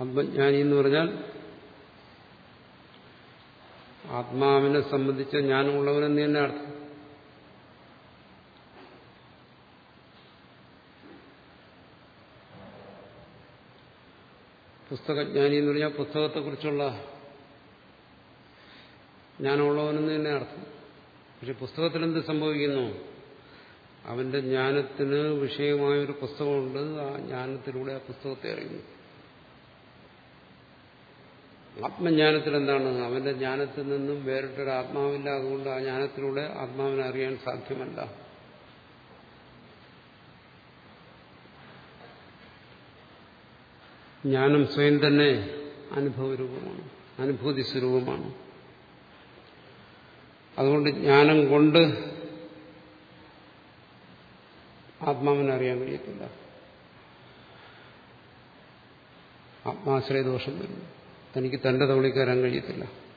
ആത്മജ്ഞാനി എന്ന് പറഞ്ഞാൽ ആത്മാവിനെ സംബന്ധിച്ച ജ്ഞാനമുള്ളവനെന്ന് തന്നെ അർത്ഥം പുസ്തകജ്ഞാനി എന്ന് പറഞ്ഞാൽ പുസ്തകത്തെക്കുറിച്ചുള്ള ജ്ഞാനമുള്ളവനെന്ന് തന്നെ അർത്ഥം പക്ഷെ പുസ്തകത്തിൽ എന്ത് സംഭവിക്കുന്നു? അവന്റെ ജ്ഞാനത്തിന് വിഷയമായൊരു പുസ്തകമുണ്ട്. ആ ജ്ഞാനത്തിലൂടെ ആ പുസ്തകത്തെ അറിയുന്നു. ആത്മജ്ഞാനത്തിൽ എന്താണ്? അവന്റെ ജ്ഞാനത്തിൽ നിന്നും വേറിട്ടൊരു ആത്മാവില്ല. അതുകൊണ്ട് ആ ജ്ഞാനത്തിലൂടെ ആത്മാവിനെ അറിയാൻ സാധ്യമല്ല. ജ്ഞാനം സ്വയം തന്നെ അനുഭവരൂപമാണ് അനുഭൂതി സ്വരൂപമാണ് അതുകൊണ്ട് ജ്ഞാനം കൊണ്ട് ആത്മാവിനെ അറിയാൻ കഴിയത്തില്ല. ആത്മാശ്രയ ദോഷം വരും തനിക്ക് തന്റെ തവളിക്ക് കയറാൻ കഴിയത്തില്ല.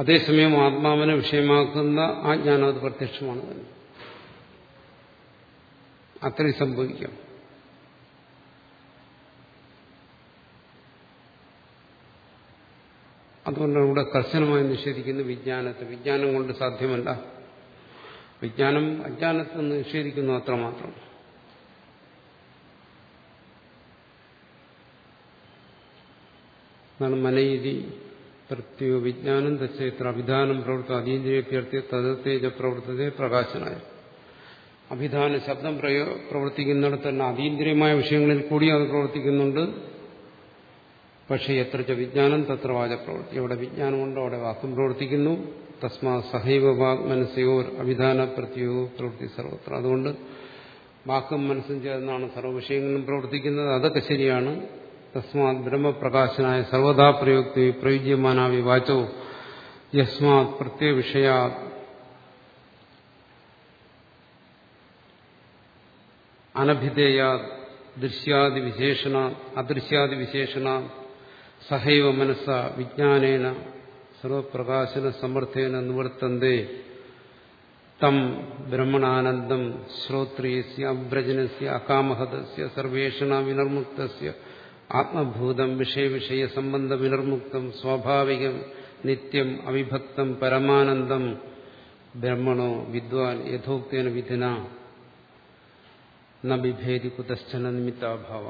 അതേസമയം ആത്മാവിനെ വിഷയമാക്കുന്ന ആ ജ്ഞാനം അത് പ്രത്യക്ഷമാണ് തന്നെ. അത്രയും സംഭവിക്കാം. അതുകൊണ്ടാണ് ഇവിടെ കർശനമായി നിഷേധിക്കുന്ന വിജ്ഞാനത്തെ. വിജ്ഞാനം കൊണ്ട് സാധ്യമല്ല. വിജ്ഞാനം അജ്ഞാനത്തെ നിഷേധിക്കുന്നു അത്രമാത്രം. എന്നാണ് മനയിതി പ്രത്യോ വിജ്ഞാനം തച്ചേത്ര അഭിധാനം പ്രവർത്തന അതീന്ദ്രിയഭ്യർത്ഥി തദത്തേജ പ്രവർത്തതയെ പ്രകാശനായ. അഭിധാന ശബ്ദം പ്രയോ പ്രവർത്തിക്കുന്നിടത്ത് തന്നെ അതീന്ദ്രിയമായ വിഷയങ്ങളിൽ കൂടി അത് പ്രവർത്തിക്കുന്നുണ്ട്. പക്ഷേ എത്ര വിജ്ഞാനം തത്ര വാച പ്രവൃത്തി. എവിടെ വിജ്ഞാനമുണ്ടോ അവിടെ വാക്കും പ്രവർത്തിക്കുന്നു. തസ്മാ സഹൈവ വാക് മനസ്സയോർ അഭിധാന പ്രത്യോ പ്രവൃത്തി സർവത്ര. അതുകൊണ്ട് വാക്കും മനസ്സും ചേർന്നാണ് സർവ വിഷയങ്ങളും പ്രവർത്തിക്കുന്നത്. അതൊക്കെ ശരിയാണ്. തസ്മാത് ബ്രഹ്മപ്രകാശനായ സർവതാ പ്രയുക്തി പ്രയുജ്യമാനാവി വാചോ യസ്മാത് പ്രത്യേക വിഷയാ അനഭിധേയ ദൃശ്യാദി വിശേഷണ അദൃശ്യാദി വിശേഷണ സഹൈവ മനസ്സ വിജ്ഞാനേന സർവപ്രകാശന സമർത്ഥേന നിവർത്തന്തേ തം ബ്രഹ്മണാനന്ദം ശ്രോത്രിയസ്യ അബ്രജനസ്യ അകാമഹതസ്യ സർവേഷണ വിനർമുക്തസ്യ ആത്മഭൂതം വിഷയവിഷയ സംബന്ധ വിനിർമുക്തം സ്വാഭാവികം നിത്യം അവിഭക്തം പരമാനന്ദം ബ്രഹ്മണോ വിദ്വാൻ യഥോക്തേന വിധിന ന ബിഭേദി കുതശ്ചന നിമിത്താഭാവ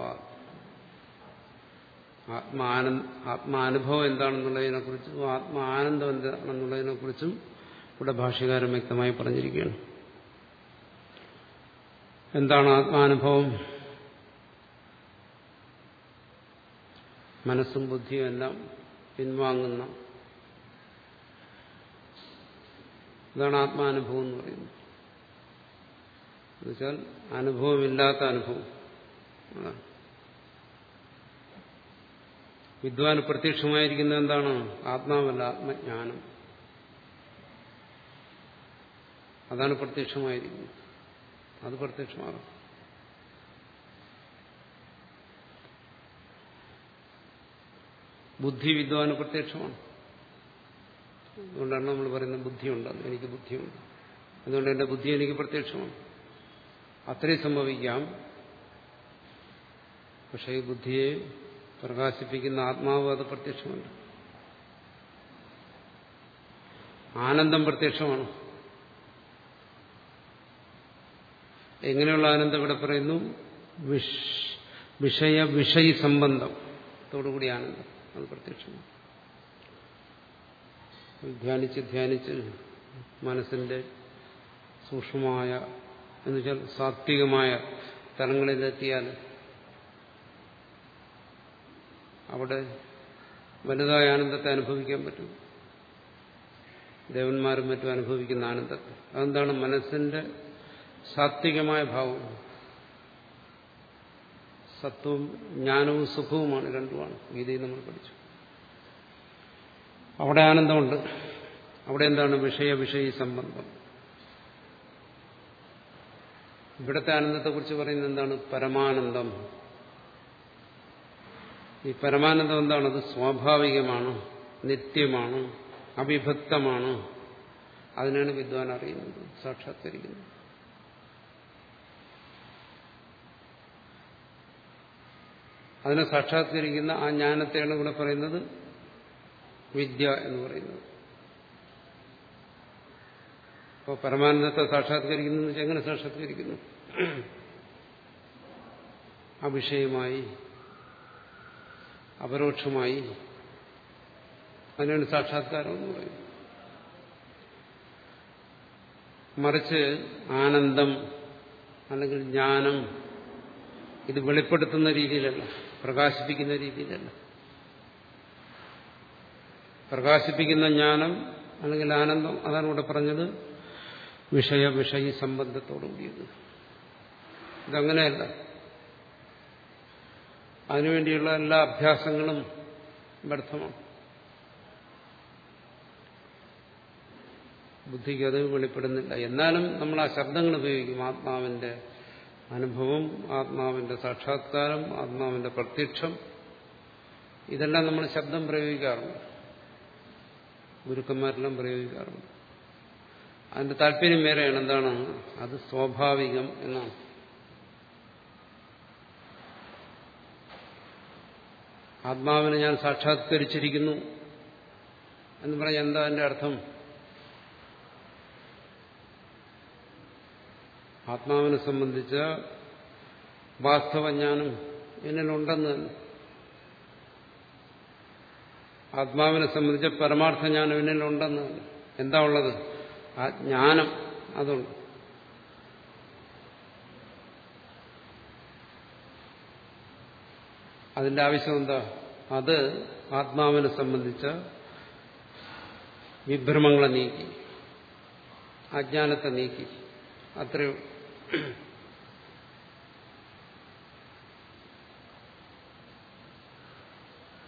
ആത്മാനന്ദ ആത്മാനുഭവം എന്താണെന്നുള്ളതിനെക്കുറിച്ചും ആത്മാനന്ദം എന്താണെന്നുള്ളതിനെക്കുറിച്ചും ഇവിടെ ഭാഷ്യകാരൻ വ്യക്തമായി പറഞ്ഞിരിക്കുകയാണ്. എന്താണ് ആത്മാനുഭവം മനസ്സും ബുദ്ധിയും എല്ലാം പിൻവാങ്ങുന്ന ഇതാണ് ആത്മാനുഭവം എന്ന് പറയുന്നത്. എന്നുവെച്ചാൽ അനുഭവമില്ലാത്ത അനുഭവം. വിദ്വാൻ പ്രത്യക്ഷമായിരിക്കുന്നത് എന്താണ്? ആത്മാവല്ല ആത്മജ്ഞാനം. അതാണ് പ്രത്യക്ഷമായിരിക്കുന്നത്. അത് പ്രത്യക്ഷമാകും ബുദ്ധി വിദ്വാന് പ്രത്യക്ഷമാണ്. അതുകൊണ്ടാണ് നമ്മൾ പറയുന്നത് ബുദ്ധിയുണ്ടെന്ന് എനിക്ക് ബുദ്ധിയുണ്ട്. അതുകൊണ്ട് എന്റെ ബുദ്ധി എനിക്ക് പ്രത്യക്ഷമാണ്. അത്രയും സംഭവിക്കാം. പക്ഷേ ഈ ബുദ്ധിയെ പ്രകാശിപ്പിക്കുന്ന ആത്മാവ് അത് പ്രത്യക്ഷമുണ്ട് ആനന്ദം പ്രത്യക്ഷമാണ്. എങ്ങനെയുള്ള ആനന്ദം ഇവിടെ പറയുന്നു? വിഷയ വിഷയ സംബന്ധം സംബന്ധത്തോടുകൂടി ആനന്ദം. അത് പ്രത്യക്ഷമാണ്. ധ്യാനിച്ച് ധ്യാനിച്ച് മനസ്സിന്റെ സൂക്ഷ്മമായ എന്നുവെച്ചാൽ സാത്വികമായ തലങ്ങളിലെത്തിയാൽ അവിടെ വലുതായ ആനന്ദത്തെ അനുഭവിക്കാൻ പറ്റും. ദേവന്മാരും മറ്റും അനുഭവിക്കുന്ന ആനന്ദത്തെ. അതെന്താണ്? മനസ്സിന്റെ സാത്വികമായ ഭാവം. സത്വവും ജ്ഞാനവും സുഖവുമാണ് രണ്ടുമാണ്. ഗീതയിൽ നമ്മൾ പഠിച്ചു. അവിടെ ആനന്ദമുണ്ട്. അവിടെ എന്താണ് വിഷയ വിഷയ സംബന്ധം? ഇവിടുത്തെ ആനന്ദത്തെക്കുറിച്ച് പറയുന്നത് എന്താണ്? പരമാനന്ദം. ഈ പരമാനന്ദം എന്താണ്? അത് സ്വാഭാവികമാണ് നിത്യമാണ് അവിഭക്തമാണ്. അതിനാണ് വിദ്വാൻ അറിയുന്നത് സാക്ഷാത്കരിക്കുന്നത്. അതിനെ സാക്ഷാത്കരിക്കുന്ന ആ ജ്ഞാനത്തെയാണ് ഇവിടെ പറയുന്നത് വിദ്യ എന്ന് പറയുന്നത്. അപ്പോൾ പരമാനന്ദത്തെ സാക്ഷാത്കരിക്കുന്നു എങ്ങനെ സാക്ഷാത്കരിക്കുന്നു? അഭിഷയമായി അപരോക്ഷമായി. അതിനാണ് സാക്ഷാത്കാരം എന്ന് പറയുന്നത്. മറിച്ച് ആനന്ദം അല്ലെങ്കിൽ ജ്ഞാനം ഇത് വെളിപ്പെടുത്തുന്ന രീതിയിലല്ല. പ്രകാശിപ്പിക്കുന്ന രീതിയിലല്ല. പ്രകാശിപ്പിക്കുന്ന ജ്ഞാനം അല്ലെങ്കിൽ ആനന്ദം അതാണ് ഇവിടെ പറഞ്ഞത്. വിഷയ വിഷയ സംബന്ധത്തോടുകൂടിയത്. ഇതങ്ങനെയല്ല. അതിനുവേണ്ടിയുള്ള എല്ലാ അഭ്യാസങ്ങളും വ്യർത്ഥമാണ്. ബുദ്ധിക്ക് അത് വെളിപ്പെടുന്നില്ല. എന്നാലും നമ്മൾ ആ ശബ്ദങ്ങൾ ഉപയോഗിക്കും ആത്മാവിന്റെ അനുഭവം ആത്മാവിന്റെ സാക്ഷാത്കാരം ആത്മാവിന്റെ പ്രത്യക്ഷം ഇതെല്ലാം നമ്മൾ ശബ്ദം പ്രയോഗിക്കാറുണ്ട്. ഗുരുക്കന്മാരെല്ലാം പ്രയോഗിക്കാറുണ്ട്. അതിന്റെ താല്പര്യം വേറെയാണ്. എന്താണ്? അത് സ്വാഭാവികം എന്നാണ്. ആത്മാവിനെ ഞാൻ സാക്ഷാത്കരിച്ചിരിക്കുന്നു എന്ന് പറഞ്ഞാൽ എന്താ അതിന്റെ അർത്ഥം? ആത്മാവിനെ സംബന്ധിച്ച വാസ്തവജ്ഞാനം എന്നിലുണ്ടെന്ന് ആത്മാവിനെ സംബന്ധിച്ച പരമാർത്ഥ ജ്ഞാനം എന്നിലുണ്ടെന്ന് എന്താ ഉള്ളത്? ആ ജ്ഞാനം അതുണ്ട്. അതിന്റെ ആവശ്യം എന്താ? അത് ആത്മാവിനെ സംബന്ധിച്ച വിഭ്രമങ്ങളെ നീക്കി അജ്ഞാനത്തെ നീക്കി. അത്രയോ [CLEARS THROAT]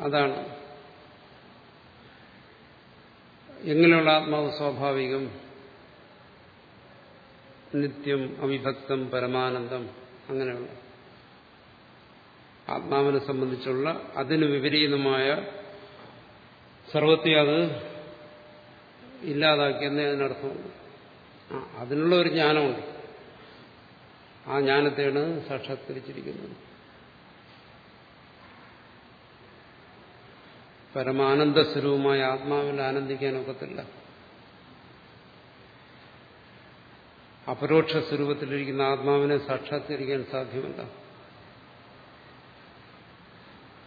അതാണ്. എങ്ങനെയുള്ള ആത്മാവ് സ്വാഭാവികം? നിത്യം അവിഭക്തം പരമാനന്ദം അങ്ങനെയുള്ള. ആത്മാവിനെ സംബന്ധിച്ചുള്ള അതിന് വിപരീതമായ സർവത്തെ അത് ഇല്ലാതാക്കിയെന്നേ അതിനർത്ഥമുണ്ട് അതിനുള്ള ഒരു ജ്ഞാനമുണ്ട് ആ ജ്ഞാനത്തെയാണ് സാക്ഷാത്കരിച്ചിരിക്കുന്നത്. പരമാനന്ദ സ്വരൂപമായ ആത്മാവിൽ ആനന്ദിക്കാൻ ഒക്കത്തില്ല അപരോക്ഷ സ്വരൂപത്തിലിരിക്കുന്ന ആത്മാവിനെ സാക്ഷാത്കരിക്കാൻ സാധ്യമല്ല.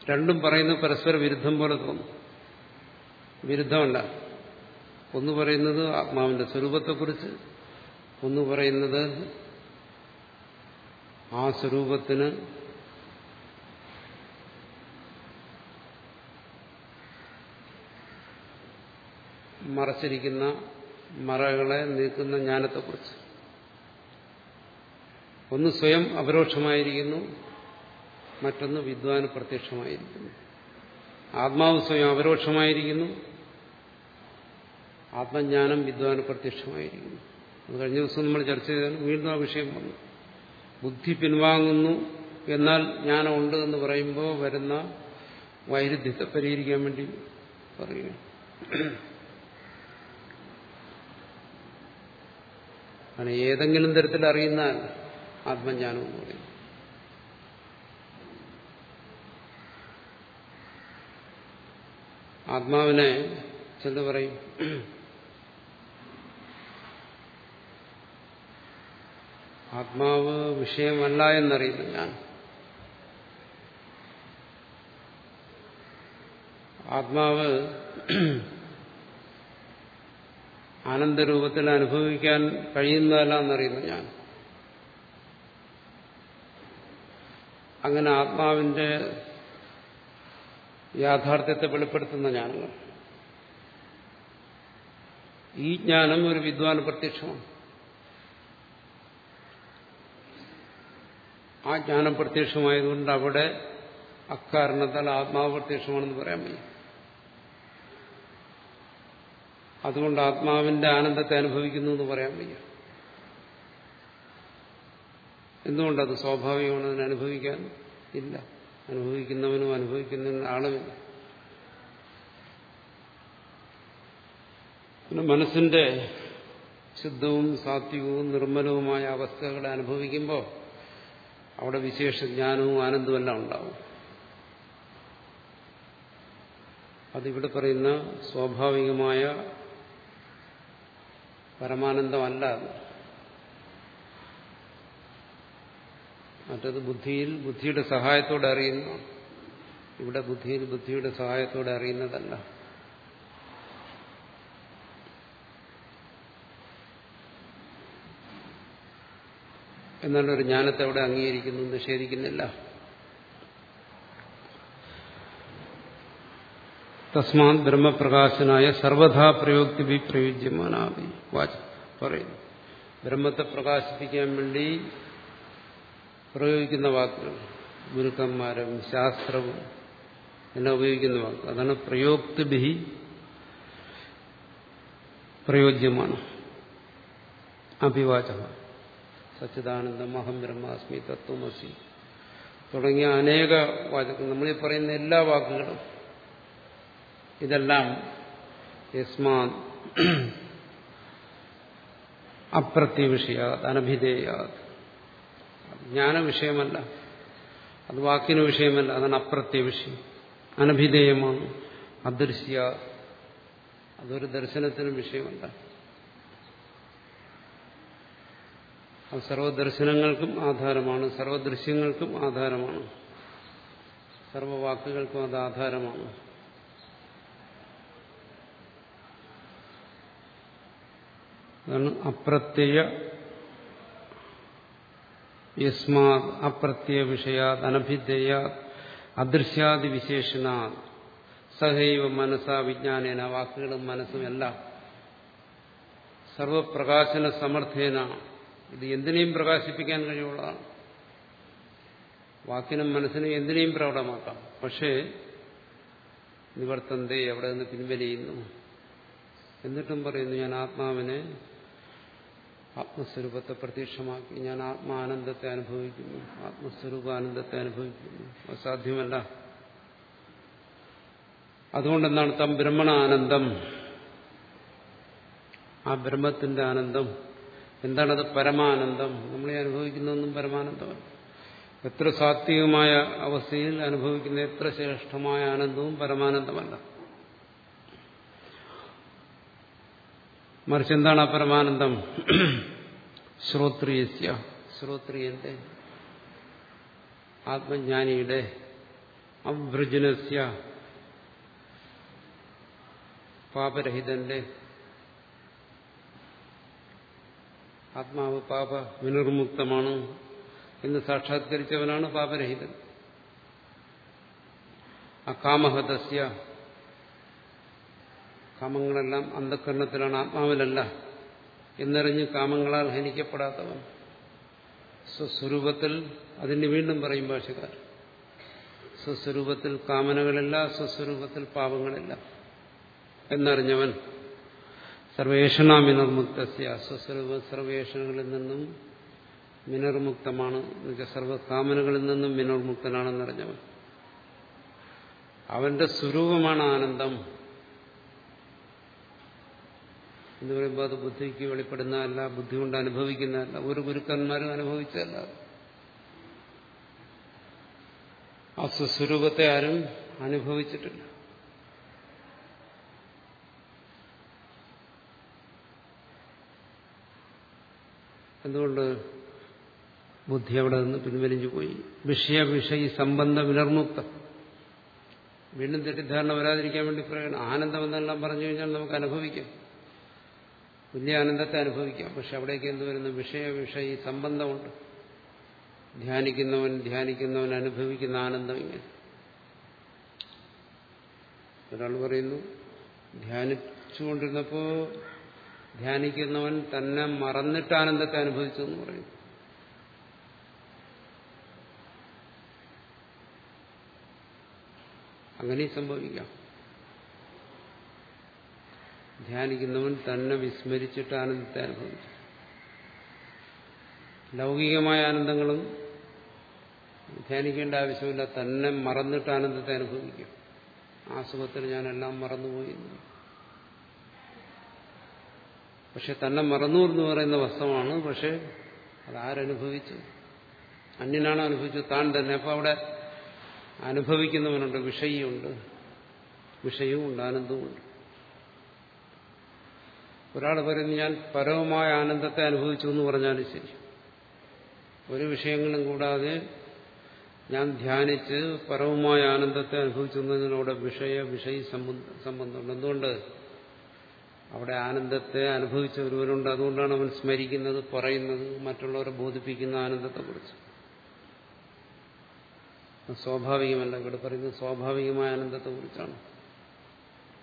രണ്ടും പറയുന്നത് പരസ്പര വിരുദ്ധം പോലെ തോന്നും. വിരുദ്ധമല്ല. ഒന്ന് പറയുന്നത് ആത്മാവിന്റെ സ്വരൂപത്തെക്കുറിച്ച് ഒന്ന് പറയുന്നത് ആ സ്വരൂപത്തിന് മറച്ചിരിക്കുന്ന മറകളെ നീക്കുന്ന ജ്ഞാനത്തെക്കുറിച്ച്. ഒന്ന് സ്വയം അപരോക്ഷമായിരിക്കുന്നു മറ്റൊന്ന് വിദ്വാന് പ്രത്യക്ഷമായിരിക്കുന്നു. ആത്മാവ് സ്വയം അപരോക്ഷമായിരിക്കുന്നു ആത്മജ്ഞാനം വിദ്വാന് പ്രത്യക്ഷമായിരിക്കുന്നു. അത് കഴിഞ്ഞ ദിവസം നമ്മൾ ചർച്ച ചെയ്താൽ വീണ്ടും ആ വിഷയം വന്നു. ബുദ്ധി പിൻവാങ്ങുന്നു എന്നാൽ ജ്ഞാനമുണ്ട് എന്ന് പറയുമ്പോൾ വരുന്ന വൈരുദ്ധ്യത്തെ പരിഹരിക്കാൻ വേണ്ടി പറയുക അങ്ങനെ ഏതെങ്കിലും തരത്തിൽ അറിയുന്ന ആത്മജ്ഞാനം എന്ന് പറയും. ആത്മാവിനെ ചെന്ന് പറയും. ആത്മാവ് വിഷയമല്ല എന്നറിയുന്നു ഞാൻ ആത്മാവ് ആനന്ദരൂപത്തിൽ അനുഭവിക്കാൻ കഴിയുന്നതല്ല എന്നറിയുന്നു ഞാൻ അങ്ങനെ ആത്മാവിന്റെ യാഥാർത്ഥ്യത്തെ വെളിപ്പെടുത്തുന്ന ജ്ഞാനങ്ങൾ ഈ ജ്ഞാനം ഒരു വിദ്വാന് പ്രത്യക്ഷമാണ്. ആ ജ്ഞാനം പ്രത്യക്ഷമായതുകൊണ്ട് അവിടെ അക്കാരണത്താൽ ആത്മാവ് പ്രത്യക്ഷമാണെന്ന് പറയാൻ വയ്യ. അതുകൊണ്ട് ആത്മാവിന്റെ ആനന്ദത്തെ അനുഭവിക്കുന്നു എന്ന് പറയാൻ വയ്യ. എന്തുകൊണ്ടത് സ്വാഭാവികമാണ് അതിനെ അനുഭവിക്കാൻ? ഇല്ല. അനുഭവിക്കുന്നവനും അനുഭവിക്കുന്നതിനും ആളുമില്ല. പിന്നെ മനസ്സിന്റെ ശുദ്ധവും സാത്വികവും നിർമ്മലവുമായ അവസ്ഥകളെ അനുഭവിക്കുമ്പോൾ അവിടെ വിശേഷ ജ്ഞാനവും ആനന്ദവും ഉണ്ടാവും. അതിവിടെ പറയുന്ന സ്വാഭാവികമായ പരമാനന്ദമല്ല മറ്റത് ബുദ്ധിയിൽ ബുദ്ധിയുടെ സഹായത്തോടെ അറിയുന്നു. ഇവിടെ ബുദ്ധിയിൽ ബുദ്ധിയുടെ സഹായത്തോടെ അറിയുന്നതല്ല. എന്നാൽ ഒരു ജ്ഞാനത്തെ അവിടെ അംഗീകരിക്കുന്നു നിഷേധിക്കുന്നില്ല. തസ്മാ ബ്രഹ്മപ്രകാശനായ സർവഥാ പ്രയോക്തി ബി പ്രയോജ്യമാനാവി വാച പറയുന്നു. ബ്രഹ്മത്തെ പ്രകാശിപ്പിക്കാൻ വേണ്ടി പ്രയോഗിക്കുന്ന വാക്കുകൾ ഗുരുക്കന്മാരും ശാസ്ത്രവും എന്നെ ഉപയോഗിക്കുന്ന വാക്ക് അതാണ് പ്രയോക്തിഭി പ്രയോജ്യമാണ്. അഭിവാചക. സച്ചിദാനന്ദം അഹം ബ്രഹ്മാസ്മി തത്വമസി. തുടങ്ങിയ അനേക വാചകങ്ങൾ. നമ്മളീ പറയുന്ന എല്ലാ വാക്കുകളും ഇതെല്ലാം യസ്മാ അപ്രത്യവിഷയാത് അനഭിധേയാത്. ജ്ഞാന വിഷയമല്ല. അത് വാക്കിന് വിഷയമല്ല. അതാണ് അപ്രത്യ വിഷയം അനഭിധേയമാണ്. അദൃശ്യ അതൊരു ദർശനത്തിനും വിഷയമല്ല. സർവദർശനങ്ങൾക്കും ആധാരമാണ്. സർവദൃശ്യങ്ങൾക്കും ആധാരമാണ്. സർവവാക്കുകൾക്കും അത് ആധാരമാണ്. അതാണ് അപ്രത്യയ യസ്മാ അപ്രത്യയ വിഷയാത് അനഭിധേയ അദൃശ്യാദി വിശേഷണ സഹൈവ മനസ്സാ വിജ്ഞാനേന വാക്കുകളും മനസ്സും എല്ലാം സർവപ്രകാശന സമർത്ഥേന ഇത് എന്തിനേയും പ്രകാശിപ്പിക്കാൻ കഴിവുള്ളതാണ്. വാക്കിനും മനസ്സിനും എന്തിനേയും പ്രകടമാക്കാം. പക്ഷേ നിവർത്തന്തേ അവിടെ നിന്ന് പിൻവലിയുന്നു. എന്നിട്ടും പറയുന്നു ഞാൻ ആത്മാവിനെ ആത്മസ്വരൂപത്തെ പ്രത്യക്ഷമാക്കി. ഞാൻ ആത്മാനന്ദത്തെ അനുഭവിക്കുന്നു. ആത്മസ്വരൂപാനന്ദത്തെ അനുഭവിക്കുന്നു. അത് സാധ്യമല്ല. അതുകൊണ്ടെന്താണ് തം ബ്രഹ്മണാനന്ദം ആ ബ്രഹ്മത്തിന്റെ ആനന്ദം എന്താണത് പരമാനന്ദം? നമ്മളെ അനുഭവിക്കുന്നതൊന്നും പരമാനന്ദമല്ല. എത്ര സാത്വികമായ അവസ്ഥയിൽ അനുഭവിക്കുന്ന എത്ര ശ്രേഷ്ഠമായ ആനന്ദവും പരമാനന്ദമല്ല. മറിച്ച് എന്താണ് ആ പരമാനന്ദം? ശ്രോത്രിയസ്യ. ശ്രോത്രിയന്റെ ആത്മജ്ഞാനിയുടെ അവൃജനസ്യ. പാപരഹിതന്റെ ആത്മാവ് പാപ വിനിർമുക്തമാണ്. എന്ന് സാക്ഷാത്കരിച്ചവനാണ് പാപരഹിതൻ. ആ അകാമഹതസ്യ കാമങ്ങളെല്ലാം അന്ധകരണത്തിലാണ് ആത്മാവിലല്ല. എന്നറിഞ്ഞ് കാമങ്ങളാൽ ഹനിക്കപ്പെടാത്തവൻ. സ്വസ്വരൂപത്തിൽ അതിന് വീണ്ടും പറയും ഭാഷകാർ സ്വസ്വരൂപത്തിൽ കാമനകളില്ല സ്വസ്വരൂപത്തിൽ പാപങ്ങളില്ല. എന്നറിഞ്ഞവൻ സർവേഷണ മിനർമുക്തസ്യ സ്വസ്വരൂപ സർവേഷണങ്ങളിൽ നിന്നും മിനർമുക്തമാണ് സർവകാമനകളിൽ നിന്നും മിനർമുക്തനാണെന്നറിഞ്ഞവൻ. അവന്റെ സ്വരൂപമാണ് ആനന്ദം. എന്ന് പറയുമ്പോൾ അത് ബുദ്ധിക്ക് വെളിപ്പെടുന്നതല്ല ബുദ്ധി കൊണ്ട് അനുഭവിക്കുന്നതല്ല ഒരു ഗുരുക്കന്മാരും അനുഭവിച്ചതല്ല ആ സ്വസ്വരൂപത്തെ ആരും അനുഭവിച്ചിട്ടില്ല. എന്തുകൊണ്ട് ബുദ്ധി അവിടെ നിന്ന് പിൻവലിഞ്ഞു പോയി? വിഷയ വിഷയ സംബന്ധ വിനർമുക്തം. വീണ്ടും തെറ്റിദ്ധാരണ വരാതിരിക്കാൻ വേണ്ടി പറയണം ആനന്ദം എന്നെല്ലാം പറഞ്ഞു കഴിഞ്ഞാൽ നമുക്ക് അനുഭവിക്കാം. വലിയ ആനന്ദത്തെ അനുഭവിക്കാം. പക്ഷെ അവിടേക്ക് എന്ത് വരുന്നു? വിഷയ വിഷയ സംബന്ധമുണ്ട്. ധ്യാനിക്കുന്നവൻ ധ്യാനിക്കുന്നവൻ അനുഭവിക്കുന്ന ആനന്ദം ഇങ്ങനെ. ഒരാൾ പറയുന്നു ധ്യാനിച്ചുകൊണ്ടിരുന്നപ്പോ ധ്യാനിക്കുന്നവൻ തന്നെ മറന്നിട്ട് ആനന്ദത്തെ അനുഭവിച്ചു എന്ന് പറയുന്നു അങ്ങനെ സംഭവിക്കാം. ധ്യാനിക്കുന്നവൻ തന്നെ വിസ്മരിച്ചിട്ട് ആനന്ദത്തെ അനുഭവിച്ചു. ലൗകികമായ ആനന്ദങ്ങളും ധ്യാനിക്കേണ്ട ആവശ്യമില്ല തന്നെ മറന്നിട്ട് ആനന്ദത്തെ അനുഭവിക്കും. ആ സുഖത്തിൽ ഞാനെല്ലാം മറന്നുപോയി പക്ഷെ തന്നെ മറന്നു എന്ന് പറയുന്ന വസ്തുവാണ് പക്ഷെ അതാരനുഭവിച്ചു? അന്യനാണ് അനുഭവിച്ചത് താൻ തന്നെ. അപ്പൊ അവിടെ അനുഭവിക്കുന്നവനുണ്ട് വിഷയവും ഉണ്ട് ആനന്ദവുമുണ്ട്. ഒരാൾ പറയുന്നു ഞാൻ പരമമായ ആനന്ദത്തെ അനുഭവിച്ചു എന്ന് പറഞ്ഞാലും ശരി. ഒരു വിഷയങ്ങളും കൂടാതെ ഞാൻ ധ്യാനിച്ച് പരമമായ ആനന്ദത്തെ അനുഭവിച്ചു എന്നതിനോട് വിഷയ വിഷയ സംബന്ധമുണ്ട്. എന്തുകൊണ്ട്? അവിടെ ആനന്ദത്തെ അനുഭവിച്ച ഒരുവരുണ്ട്. അതുകൊണ്ടാണ് അവൻ സ്മരിക്കുന്നത് പറയുന്നത് മറ്റുള്ളവരെ ബോധിപ്പിക്കുന്ന ആനന്ദത്തെക്കുറിച്ച്. സ്വാഭാവികമല്ല ഇവിടെ പറയുന്നത് സ്വാഭാവികമായ ആനന്ദത്തെക്കുറിച്ചാണ്.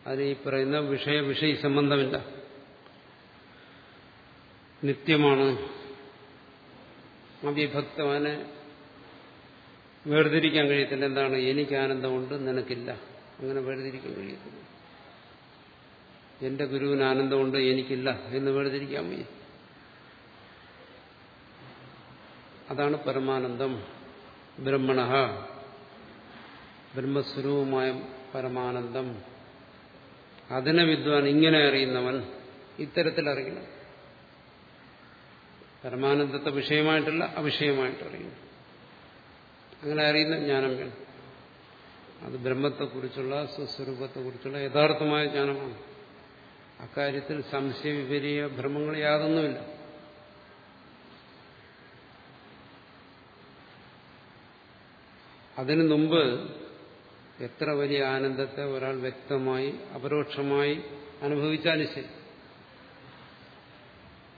അതിന് ഈ പറയുന്ന വിഷയ വിഷയ സംബന്ധമില്ല. നിത്യമാണ്. അവിഭക്തവനെ വേർതിരിക്കാൻ കഴിയത്തില്ല. എന്താണ്? എനിക്ക് ആനന്ദമുണ്ട് നിനക്കില്ല. അങ്ങനെ വേർതിരിക്കാൻ കഴിയത്തില്ല. എന്റെ ഗുരുവിന് ആനന്ദമുണ്ട്? എനിക്കില്ല എന്ന് വേർതിരിക്കാൻ വയ്യ. അതാണ് പരമാനന്ദം. ബ്രഹ്മണ ബ്രഹ്മസ്വരൂപമായ പരമാനന്ദം. അതിനെ വിദ്വാൻ ഇങ്ങനെ അറിയുന്നവൻ ഇത്തരത്തിൽ അറിയണം. പരമാനന്ദത്തെ വിഷയമായിട്ടല്ല അവിഷയമായിട്ട് അറിയണം. അങ്ങനെ അറിയുന്ന ജ്ഞാനം വേണം. അത് ബ്രഹ്മത്തെക്കുറിച്ചുള്ള സ്വസ്വരൂപത്തെക്കുറിച്ചുള്ള യഥാർത്ഥമായ ജ്ഞാനമാണ്. അക്കാര്യത്തിൽ സംശയ വിപരീയ ഭ്രമങ്ങൾ യാതൊന്നുമില്ല. അതിനു മുമ്പ് എത്ര വലിയ ആനന്ദത്തെ ഒരാൾ വ്യക്തമായി അപരോക്ഷമായി അനുഭവിച്ചാലും ശരി.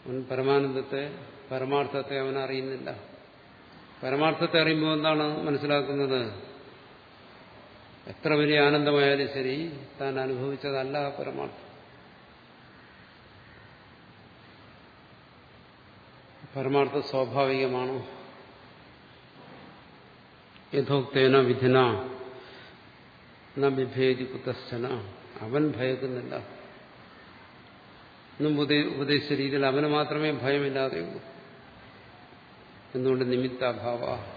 അവൻ പരമാനന്ദത്തെ പരമാർത്ഥത്തെ അവൻ അറിയുന്നില്ല. പരമാർത്ഥത്തെ അറിയുമ്പോൾ എന്താണ് മനസ്സിലാക്കുന്നത്? എത്ര വലിയ ആനന്ദമായാലും ശരി താൻ അനുഭവിച്ചതല്ല പരമാർത്ഥം. പരമാർത്ഥ സ്വാഭാവികമാണ്? യഥോക്തേന വിധിന നിഭേദി വിഭേദി അവൻ ഭയക്കുന്നില്ല. എന്നും ഉപദേശിച്ച രീതിയിൽ അവന് മാത്രമേ ഭയമില്ലാതെയുള്ളൂ. എന്തുകൊണ്ട് നിമിത്താഭാവ?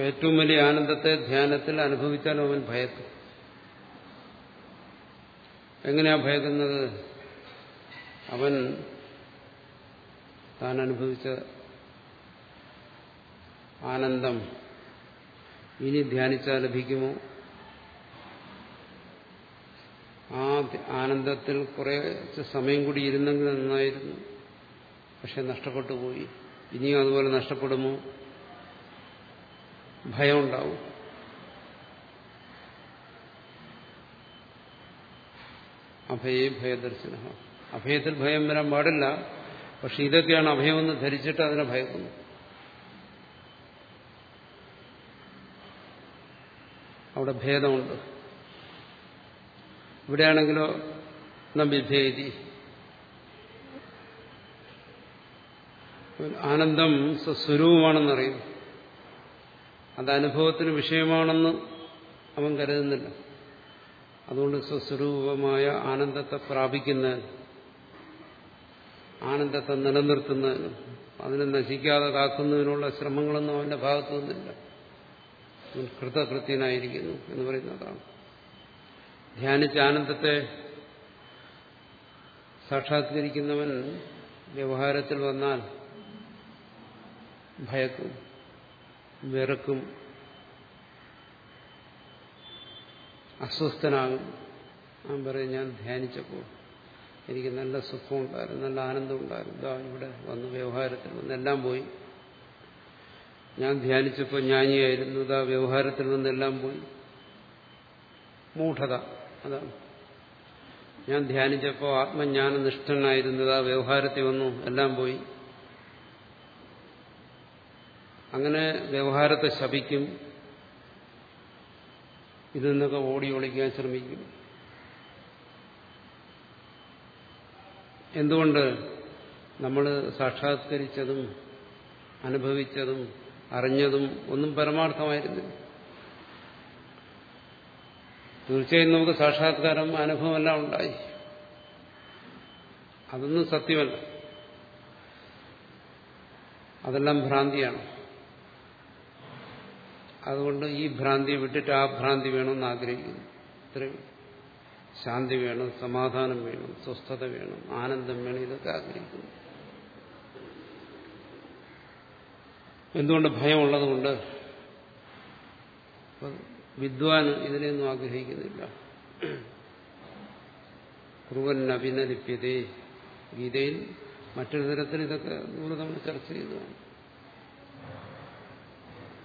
ഏറ്റവും വലിയ ആനന്ദത്തെ ധ്യാനത്തിൽ അനുഭവിച്ചാലും അവൻ ഭയക്കും. എങ്ങനെയാ ഭയക്കുന്നത്? അവൻ താൻ അനുഭവിച്ച ആനന്ദം ഇനി ധ്യാനിച്ചാൽ ലഭിക്കുമോ? ആ ആനന്ദത്തിൽ കുറെ സമയം കൂടി ഇരുന്നെങ്കിൽ നന്നായിരുന്നു. പക്ഷെ നഷ്ടപ്പെട്ടു പോയി. ഇനിയും അതുപോലെ നഷ്ടപ്പെടുമോ? ഭയമുണ്ടാവും. അഭയേ ഭയദർശന. അഭയത്തിൽ ഭയം വരാൻ പാടില്ല. പക്ഷെ ഇതൊക്കെയാണ് അഭയമെന്ന് ധരിച്ചിട്ട് അതിനെ ഭയക്കുന്നു. അവിടെ ഭേദമുണ്ട്. ഇവിടെയാണെങ്കിലോ നബിഭേദി ആനന്ദം സ്വസ്വരൂപമാണെന്നറിയും. അത് അനുഭവത്തിന് വിഷയമാണെന്ന് അവൻ കരുതുന്നില്ല. അതുകൊണ്ട് സ്വസ്വരൂപമായ ആനന്ദത്തെ പ്രാപിക്കുന്നതിന് ആനന്ദത്തെ നിലനിർത്തുന്നതിനും അതിനെ നശിക്കാതെ കാക്കുന്നതിനുള്ള ശ്രമങ്ങളൊന്നും അവന്റെ ഭാഗത്തു നിന്നില്ല. കൃതകൃത്യനായിരിക്കുന്നു എന്ന് പറയുന്നതാണ് ധ്യാനിച്ച ആനന്ദത്തെ സാക്ഷാത്കരിക്കുന്നവൻ വ്യവഹാരത്തിൽ വന്നാൽ ഭയക്കും വിറക്കും അസ്വസ്ഥനാകും. ഞാൻ പറയും ഞാൻ ധ്യാനിച്ചപ്പോൾ എനിക്ക് നല്ല സുഖമുണ്ടായിരുന്നു നല്ല ആനന്ദമുണ്ടായിരുന്നു. ഇതാ ഇവിടെ വന്ന് വ്യവഹാരത്തിൽ വന്നെല്ലാം പോയി. ഞാൻ ധ്യാനിച്ചപ്പോൾ ജ്ഞാനിയായിരുന്നു ഇതാ വ്യവഹാരത്തിൽ നിന്നെല്ലാം പോയി. മൂഢത അതാണ് ഞാൻ ധ്യാനിച്ചപ്പോൾ ആത്മജ്ഞാന നിഷ്ഠനായിരുന്നു ഇതാ വ്യവഹാരത്തിൽ വന്നു എല്ലാം പോയി. അങ്ങനെ വ്യവഹാരത്തെ ശപിക്കും. ഇതിൽ നിന്നൊക്കെ ഓടി ഒളിക്കാൻ ശ്രമിക്കും. എന്തുകൊണ്ട് നമ്മൾ സാക്ഷാത്കരിച്ചതും അനുഭവിച്ചതും അറിഞ്ഞതും ഒന്നും പരമാർത്ഥമായിരുന്നില്ല? തീർച്ചയായും നമുക്ക് സാക്ഷാത്കാരം അനുഭവമെല്ലാം ഉണ്ടായി. അതൊന്നും സത്യമല്ല. അതെല്ലാം ഭ്രാന്തിയാണ്. അതുകൊണ്ട് ഈ ഭ്രാന്തി വിട്ടിട്ട് ആ ഭ്രാന്തി വേണമെന്ന് ആഗ്രഹിക്കുന്നു. ഇത്രയും ശാന്തി വേണം സമാധാനം വേണം സ്വസ്ഥത വേണം ആനന്ദം വേണം ഇതൊക്കെ ആഗ്രഹിക്കുന്നു. എന്തുകൊണ്ട് ഭയമുള്ളതുകൊണ്ട്? വിദ്വാൻ ഇതിനെയൊന്നും ആഗ്രഹിക്കുന്നില്ല. കുറുവൻ അഭിനലിപ്യതേ ഗീതയിൽ മറ്റൊരു തരത്തിൽ ഇതൊക്കെ നൂറ് തവണ ചർച്ച ചെയ്തതാണ്.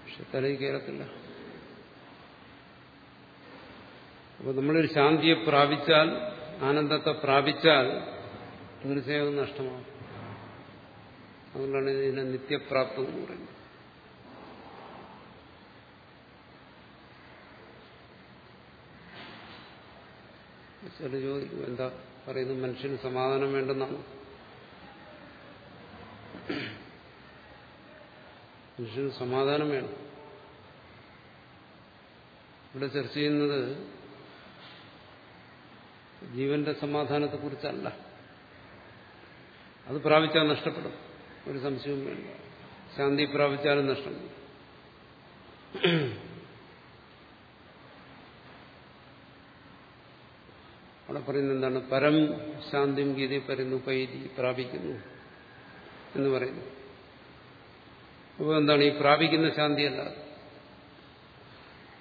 പക്ഷെ തലയിൽ കയറത്തില്ല. അപ്പോൾ നമ്മളൊരു ശാന്തിയെ പ്രാപിച്ചാൽ ആനന്ദത്തെ പ്രാപിച്ചാൽ തീർച്ചയായും നഷ്ടമാകും അതുകൊണ്ടാണ് ഇതിനെ നിത്യപ്രാപ്തം എന്ന് പറയുന്നത്. ചില ചോദിക്കും എന്താ പറയുന്നത്? മനുഷ്യന് സമാധാനം വേണ്ടെന്നാണ്. മനുഷ്യന് സമാധാനം വേണം. ഇവിടെ ചർച്ച ചെയ്യുന്നത് ജീവന്റെ സമാധാനത്തെക്കുറിച്ചല്ല. അത് പ്രാപിച്ചാൽ നഷ്ടപ്പെടും. ഒരു സംശയവും വേണ്ട. ശാന്തി പ്രാപിച്ചാലും നഷ്ടം. അവിടെ പറയുന്നത് എന്താണ്? പരം ശാന്തിയും ഗീതി പരുന്നു പൈതി പ്രാപിക്കുന്നു എന്ന് പറയുന്നു. അപ്പോൾ എന്താണ്? ഈ പ്രാപിക്കുന്ന ശാന്തിയല്ല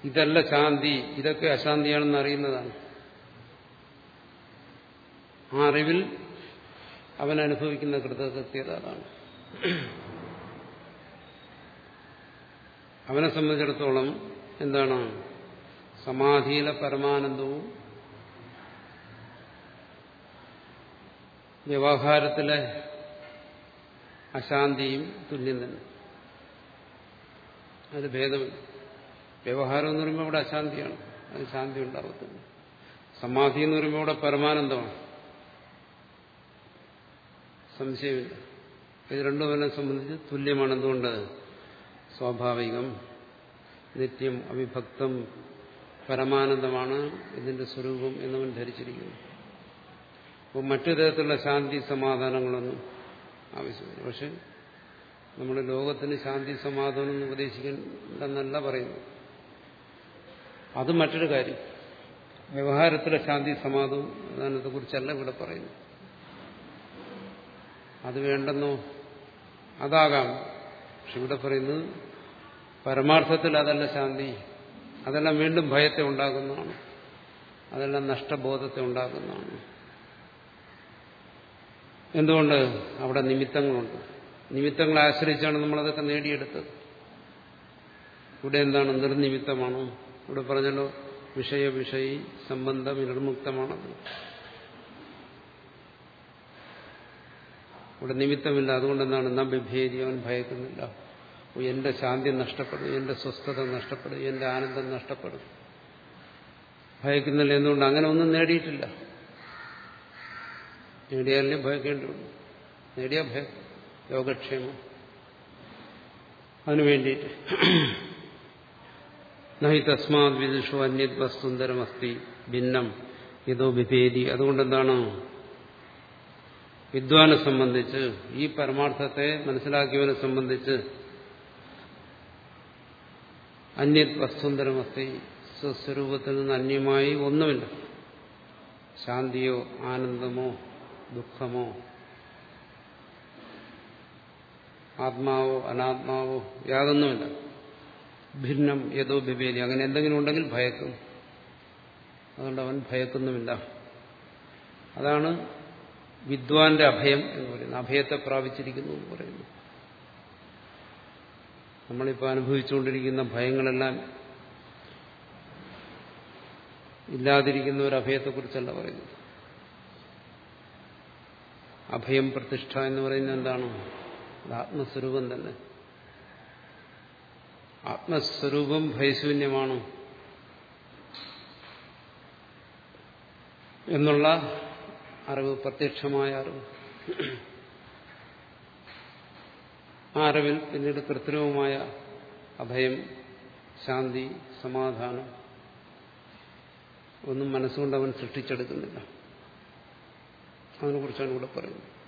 ഇതല്ല ശാന്തി. ഇതൊക്കെ അശാന്തിയാണെന്ന് അറിയുന്നതാണ്. ആ അറിവിൽ അവൻ അനുഭവിക്കുന്ന കൃതകൃത്യത അതാണ്. അവനെ സംബന്ധിച്ചിടത്തോളം എന്താണ്? സമാധിയിലെ പരമാനന്ദവും വ്യവഹാരത്തിലെ അശാന്തിയും തുല്യം തന്നെ. അത് ഭേദമില്ല. വ്യവഹാരം എന്ന് പറയുമ്പോൾ ഇവിടെ അശാന്തിയാണ്. അത് ശാന്തി ഉണ്ടാവത്തില്ല. സമാധി എന്ന് പറയുമ്പോൾ ഇവിടെ പരമാനന്ദമാണ്. സംശയമില്ല. ഇത് രണ്ടുപേരെ സംബന്ധിച്ച് തുല്യമാണ്. എന്തുകൊണ്ട്? സ്വാഭാവികം. നിത്യം അവിഭക്തം പരമാനന്ദമാണ് ഇതിന്റെ സ്വരൂപം എന്നവൻ ധരിച്ചിരിക്കുന്നു. അപ്പോൾ മറ്റു തരത്തിലുള്ള ശാന്തി സമാധാനങ്ങളൊന്നും ആവശ്യമില്ല. പക്ഷെ നമ്മുടെ ലോകത്തിന് ശാന്തി സമാധാനം എന്ന് ഉപദേശിക്കണ്ടെന്നല്ല പറയുന്നു അത് മറ്റൊരു കാര്യം. വ്യവഹാരത്തിലെ ശാന്തി സമാധാനത്തെ കുറിച്ചല്ല ഇവിടെ പറയുന്നു അത് വേണ്ടെന്നോ? അതാകാം. പക്ഷെ ഇവിടെ പറയുന്നത് പരമാർത്ഥത്തിൽ അതല്ല ശാന്തി. അതെല്ലാം വീണ്ടും ഭയത്തെ ഉണ്ടാക്കുന്നതാണ്. അതെല്ലാം നഷ്ടബോധത്തെ ഉണ്ടാക്കുന്നതാണ്. എന്തുകൊണ്ട്? അവിടെ നിമിത്തങ്ങളുണ്ട്. നിമിത്തങ്ങളെ ആശ്രയിച്ചാണ് നമ്മളതൊക്കെ നേടിയെടുത്തത്. ഇവിടെ എന്താണ് നിർനിമിത്തമാണോ? ഇവിടെ പറഞ്ഞല്ലോ വിഷയ വിഷയി സംബന്ധം നിർമുക്തമാണത് ഇവിടെ നിമിത്തമില്ല. അതുകൊണ്ട് എന്താണ് നാം ബിഭേദി അവൻ ഭയക്കുന്നില്ല. എന്റെ ശാന്തി നഷ്ടപ്പെടും. എന്റെ സ്വസ്ഥത നഷ്ടപ്പെടും. എന്റെ ആനന്ദം നഷ്ടപ്പെടും. ഭയക്കുന്നില്ല എന്തുകൊണ്ട്? അങ്ങനെ ഒന്നും നേടിയിട്ടില്ല. നേടിയാലേ ഭയക്കേണ്ടതുള്ളൂ നേടിയ ഭയം. യോഗക്ഷേമം അതിനു വേണ്ടിയിട്ട്. നഹി തസ്മാത് വിദുഷു അന്യത് വസ്തുന്തരമസ്തി ഭിന്നം. ഇതോ വിഭേദി. അതുകൊണ്ടെന്താണ്? വിദ്വാനെ സംബന്ധിച്ച് ഈ പരമാർത്ഥത്തെ മനസ്സിലാക്കിയവനെ സംബന്ധിച്ച് അന്യ വസ്തുന്തരമസ്തി സ്വസ്വരൂപത്തിൽ നിന്ന് അന്യമായി ഒന്നുമില്ല. ശാന്തിയോ ആനന്ദമോ ദുഃഖമോ ആത്മാവോ അനാത്മാവോ യാതൊന്നുമില്ല. ഭിന്നം ഏതോ ബിബേലി അങ്ങനെ എന്തെങ്കിലും ഉണ്ടെങ്കിൽ ഭയക്കും. അതുകൊണ്ട് അവൻ ഭയക്കുന്നുമില്ല. അതാണ് വിദ്വാന്റെ അഭയം എന്ന് പറയുന്നു. അഭയത്തെ പ്രാപിച്ചിരിക്കുന്നു എന്ന് പറയുന്നു. നമ്മളിപ്പോൾ അനുഭവിച്ചുകൊണ്ടിരിക്കുന്ന ഭയങ്ങളെല്ലാം ഇല്ലാതിരിക്കുന്ന ഒരു അഭയത്തെക്കുറിച്ചല്ല പറയുന്നത്. അഭയം പ്രതിഷ്ഠ എന്ന് പറയുന്നത് എന്താണ്? ആത്മസ്വരൂപം തന്നെ. ആത്മസ്വരൂപം ഭയശൂന്യമാണ് എന്നുള്ള അറിവ് പ്രത്യക്ഷമായ അറിവ്. ആ അറിവിൽ പിന്നീട് കൃത്രിമമായ അഭയം ശാന്തി സമാധാനം ഒന്നും മനസ്സുകൊണ്ട് അവൻ സൃഷ്ടിച്ചെടുക്കുന്നില്ല. അതിനെക്കുറിച്ചാണ് ഇവിടെ പറയുന്നത്.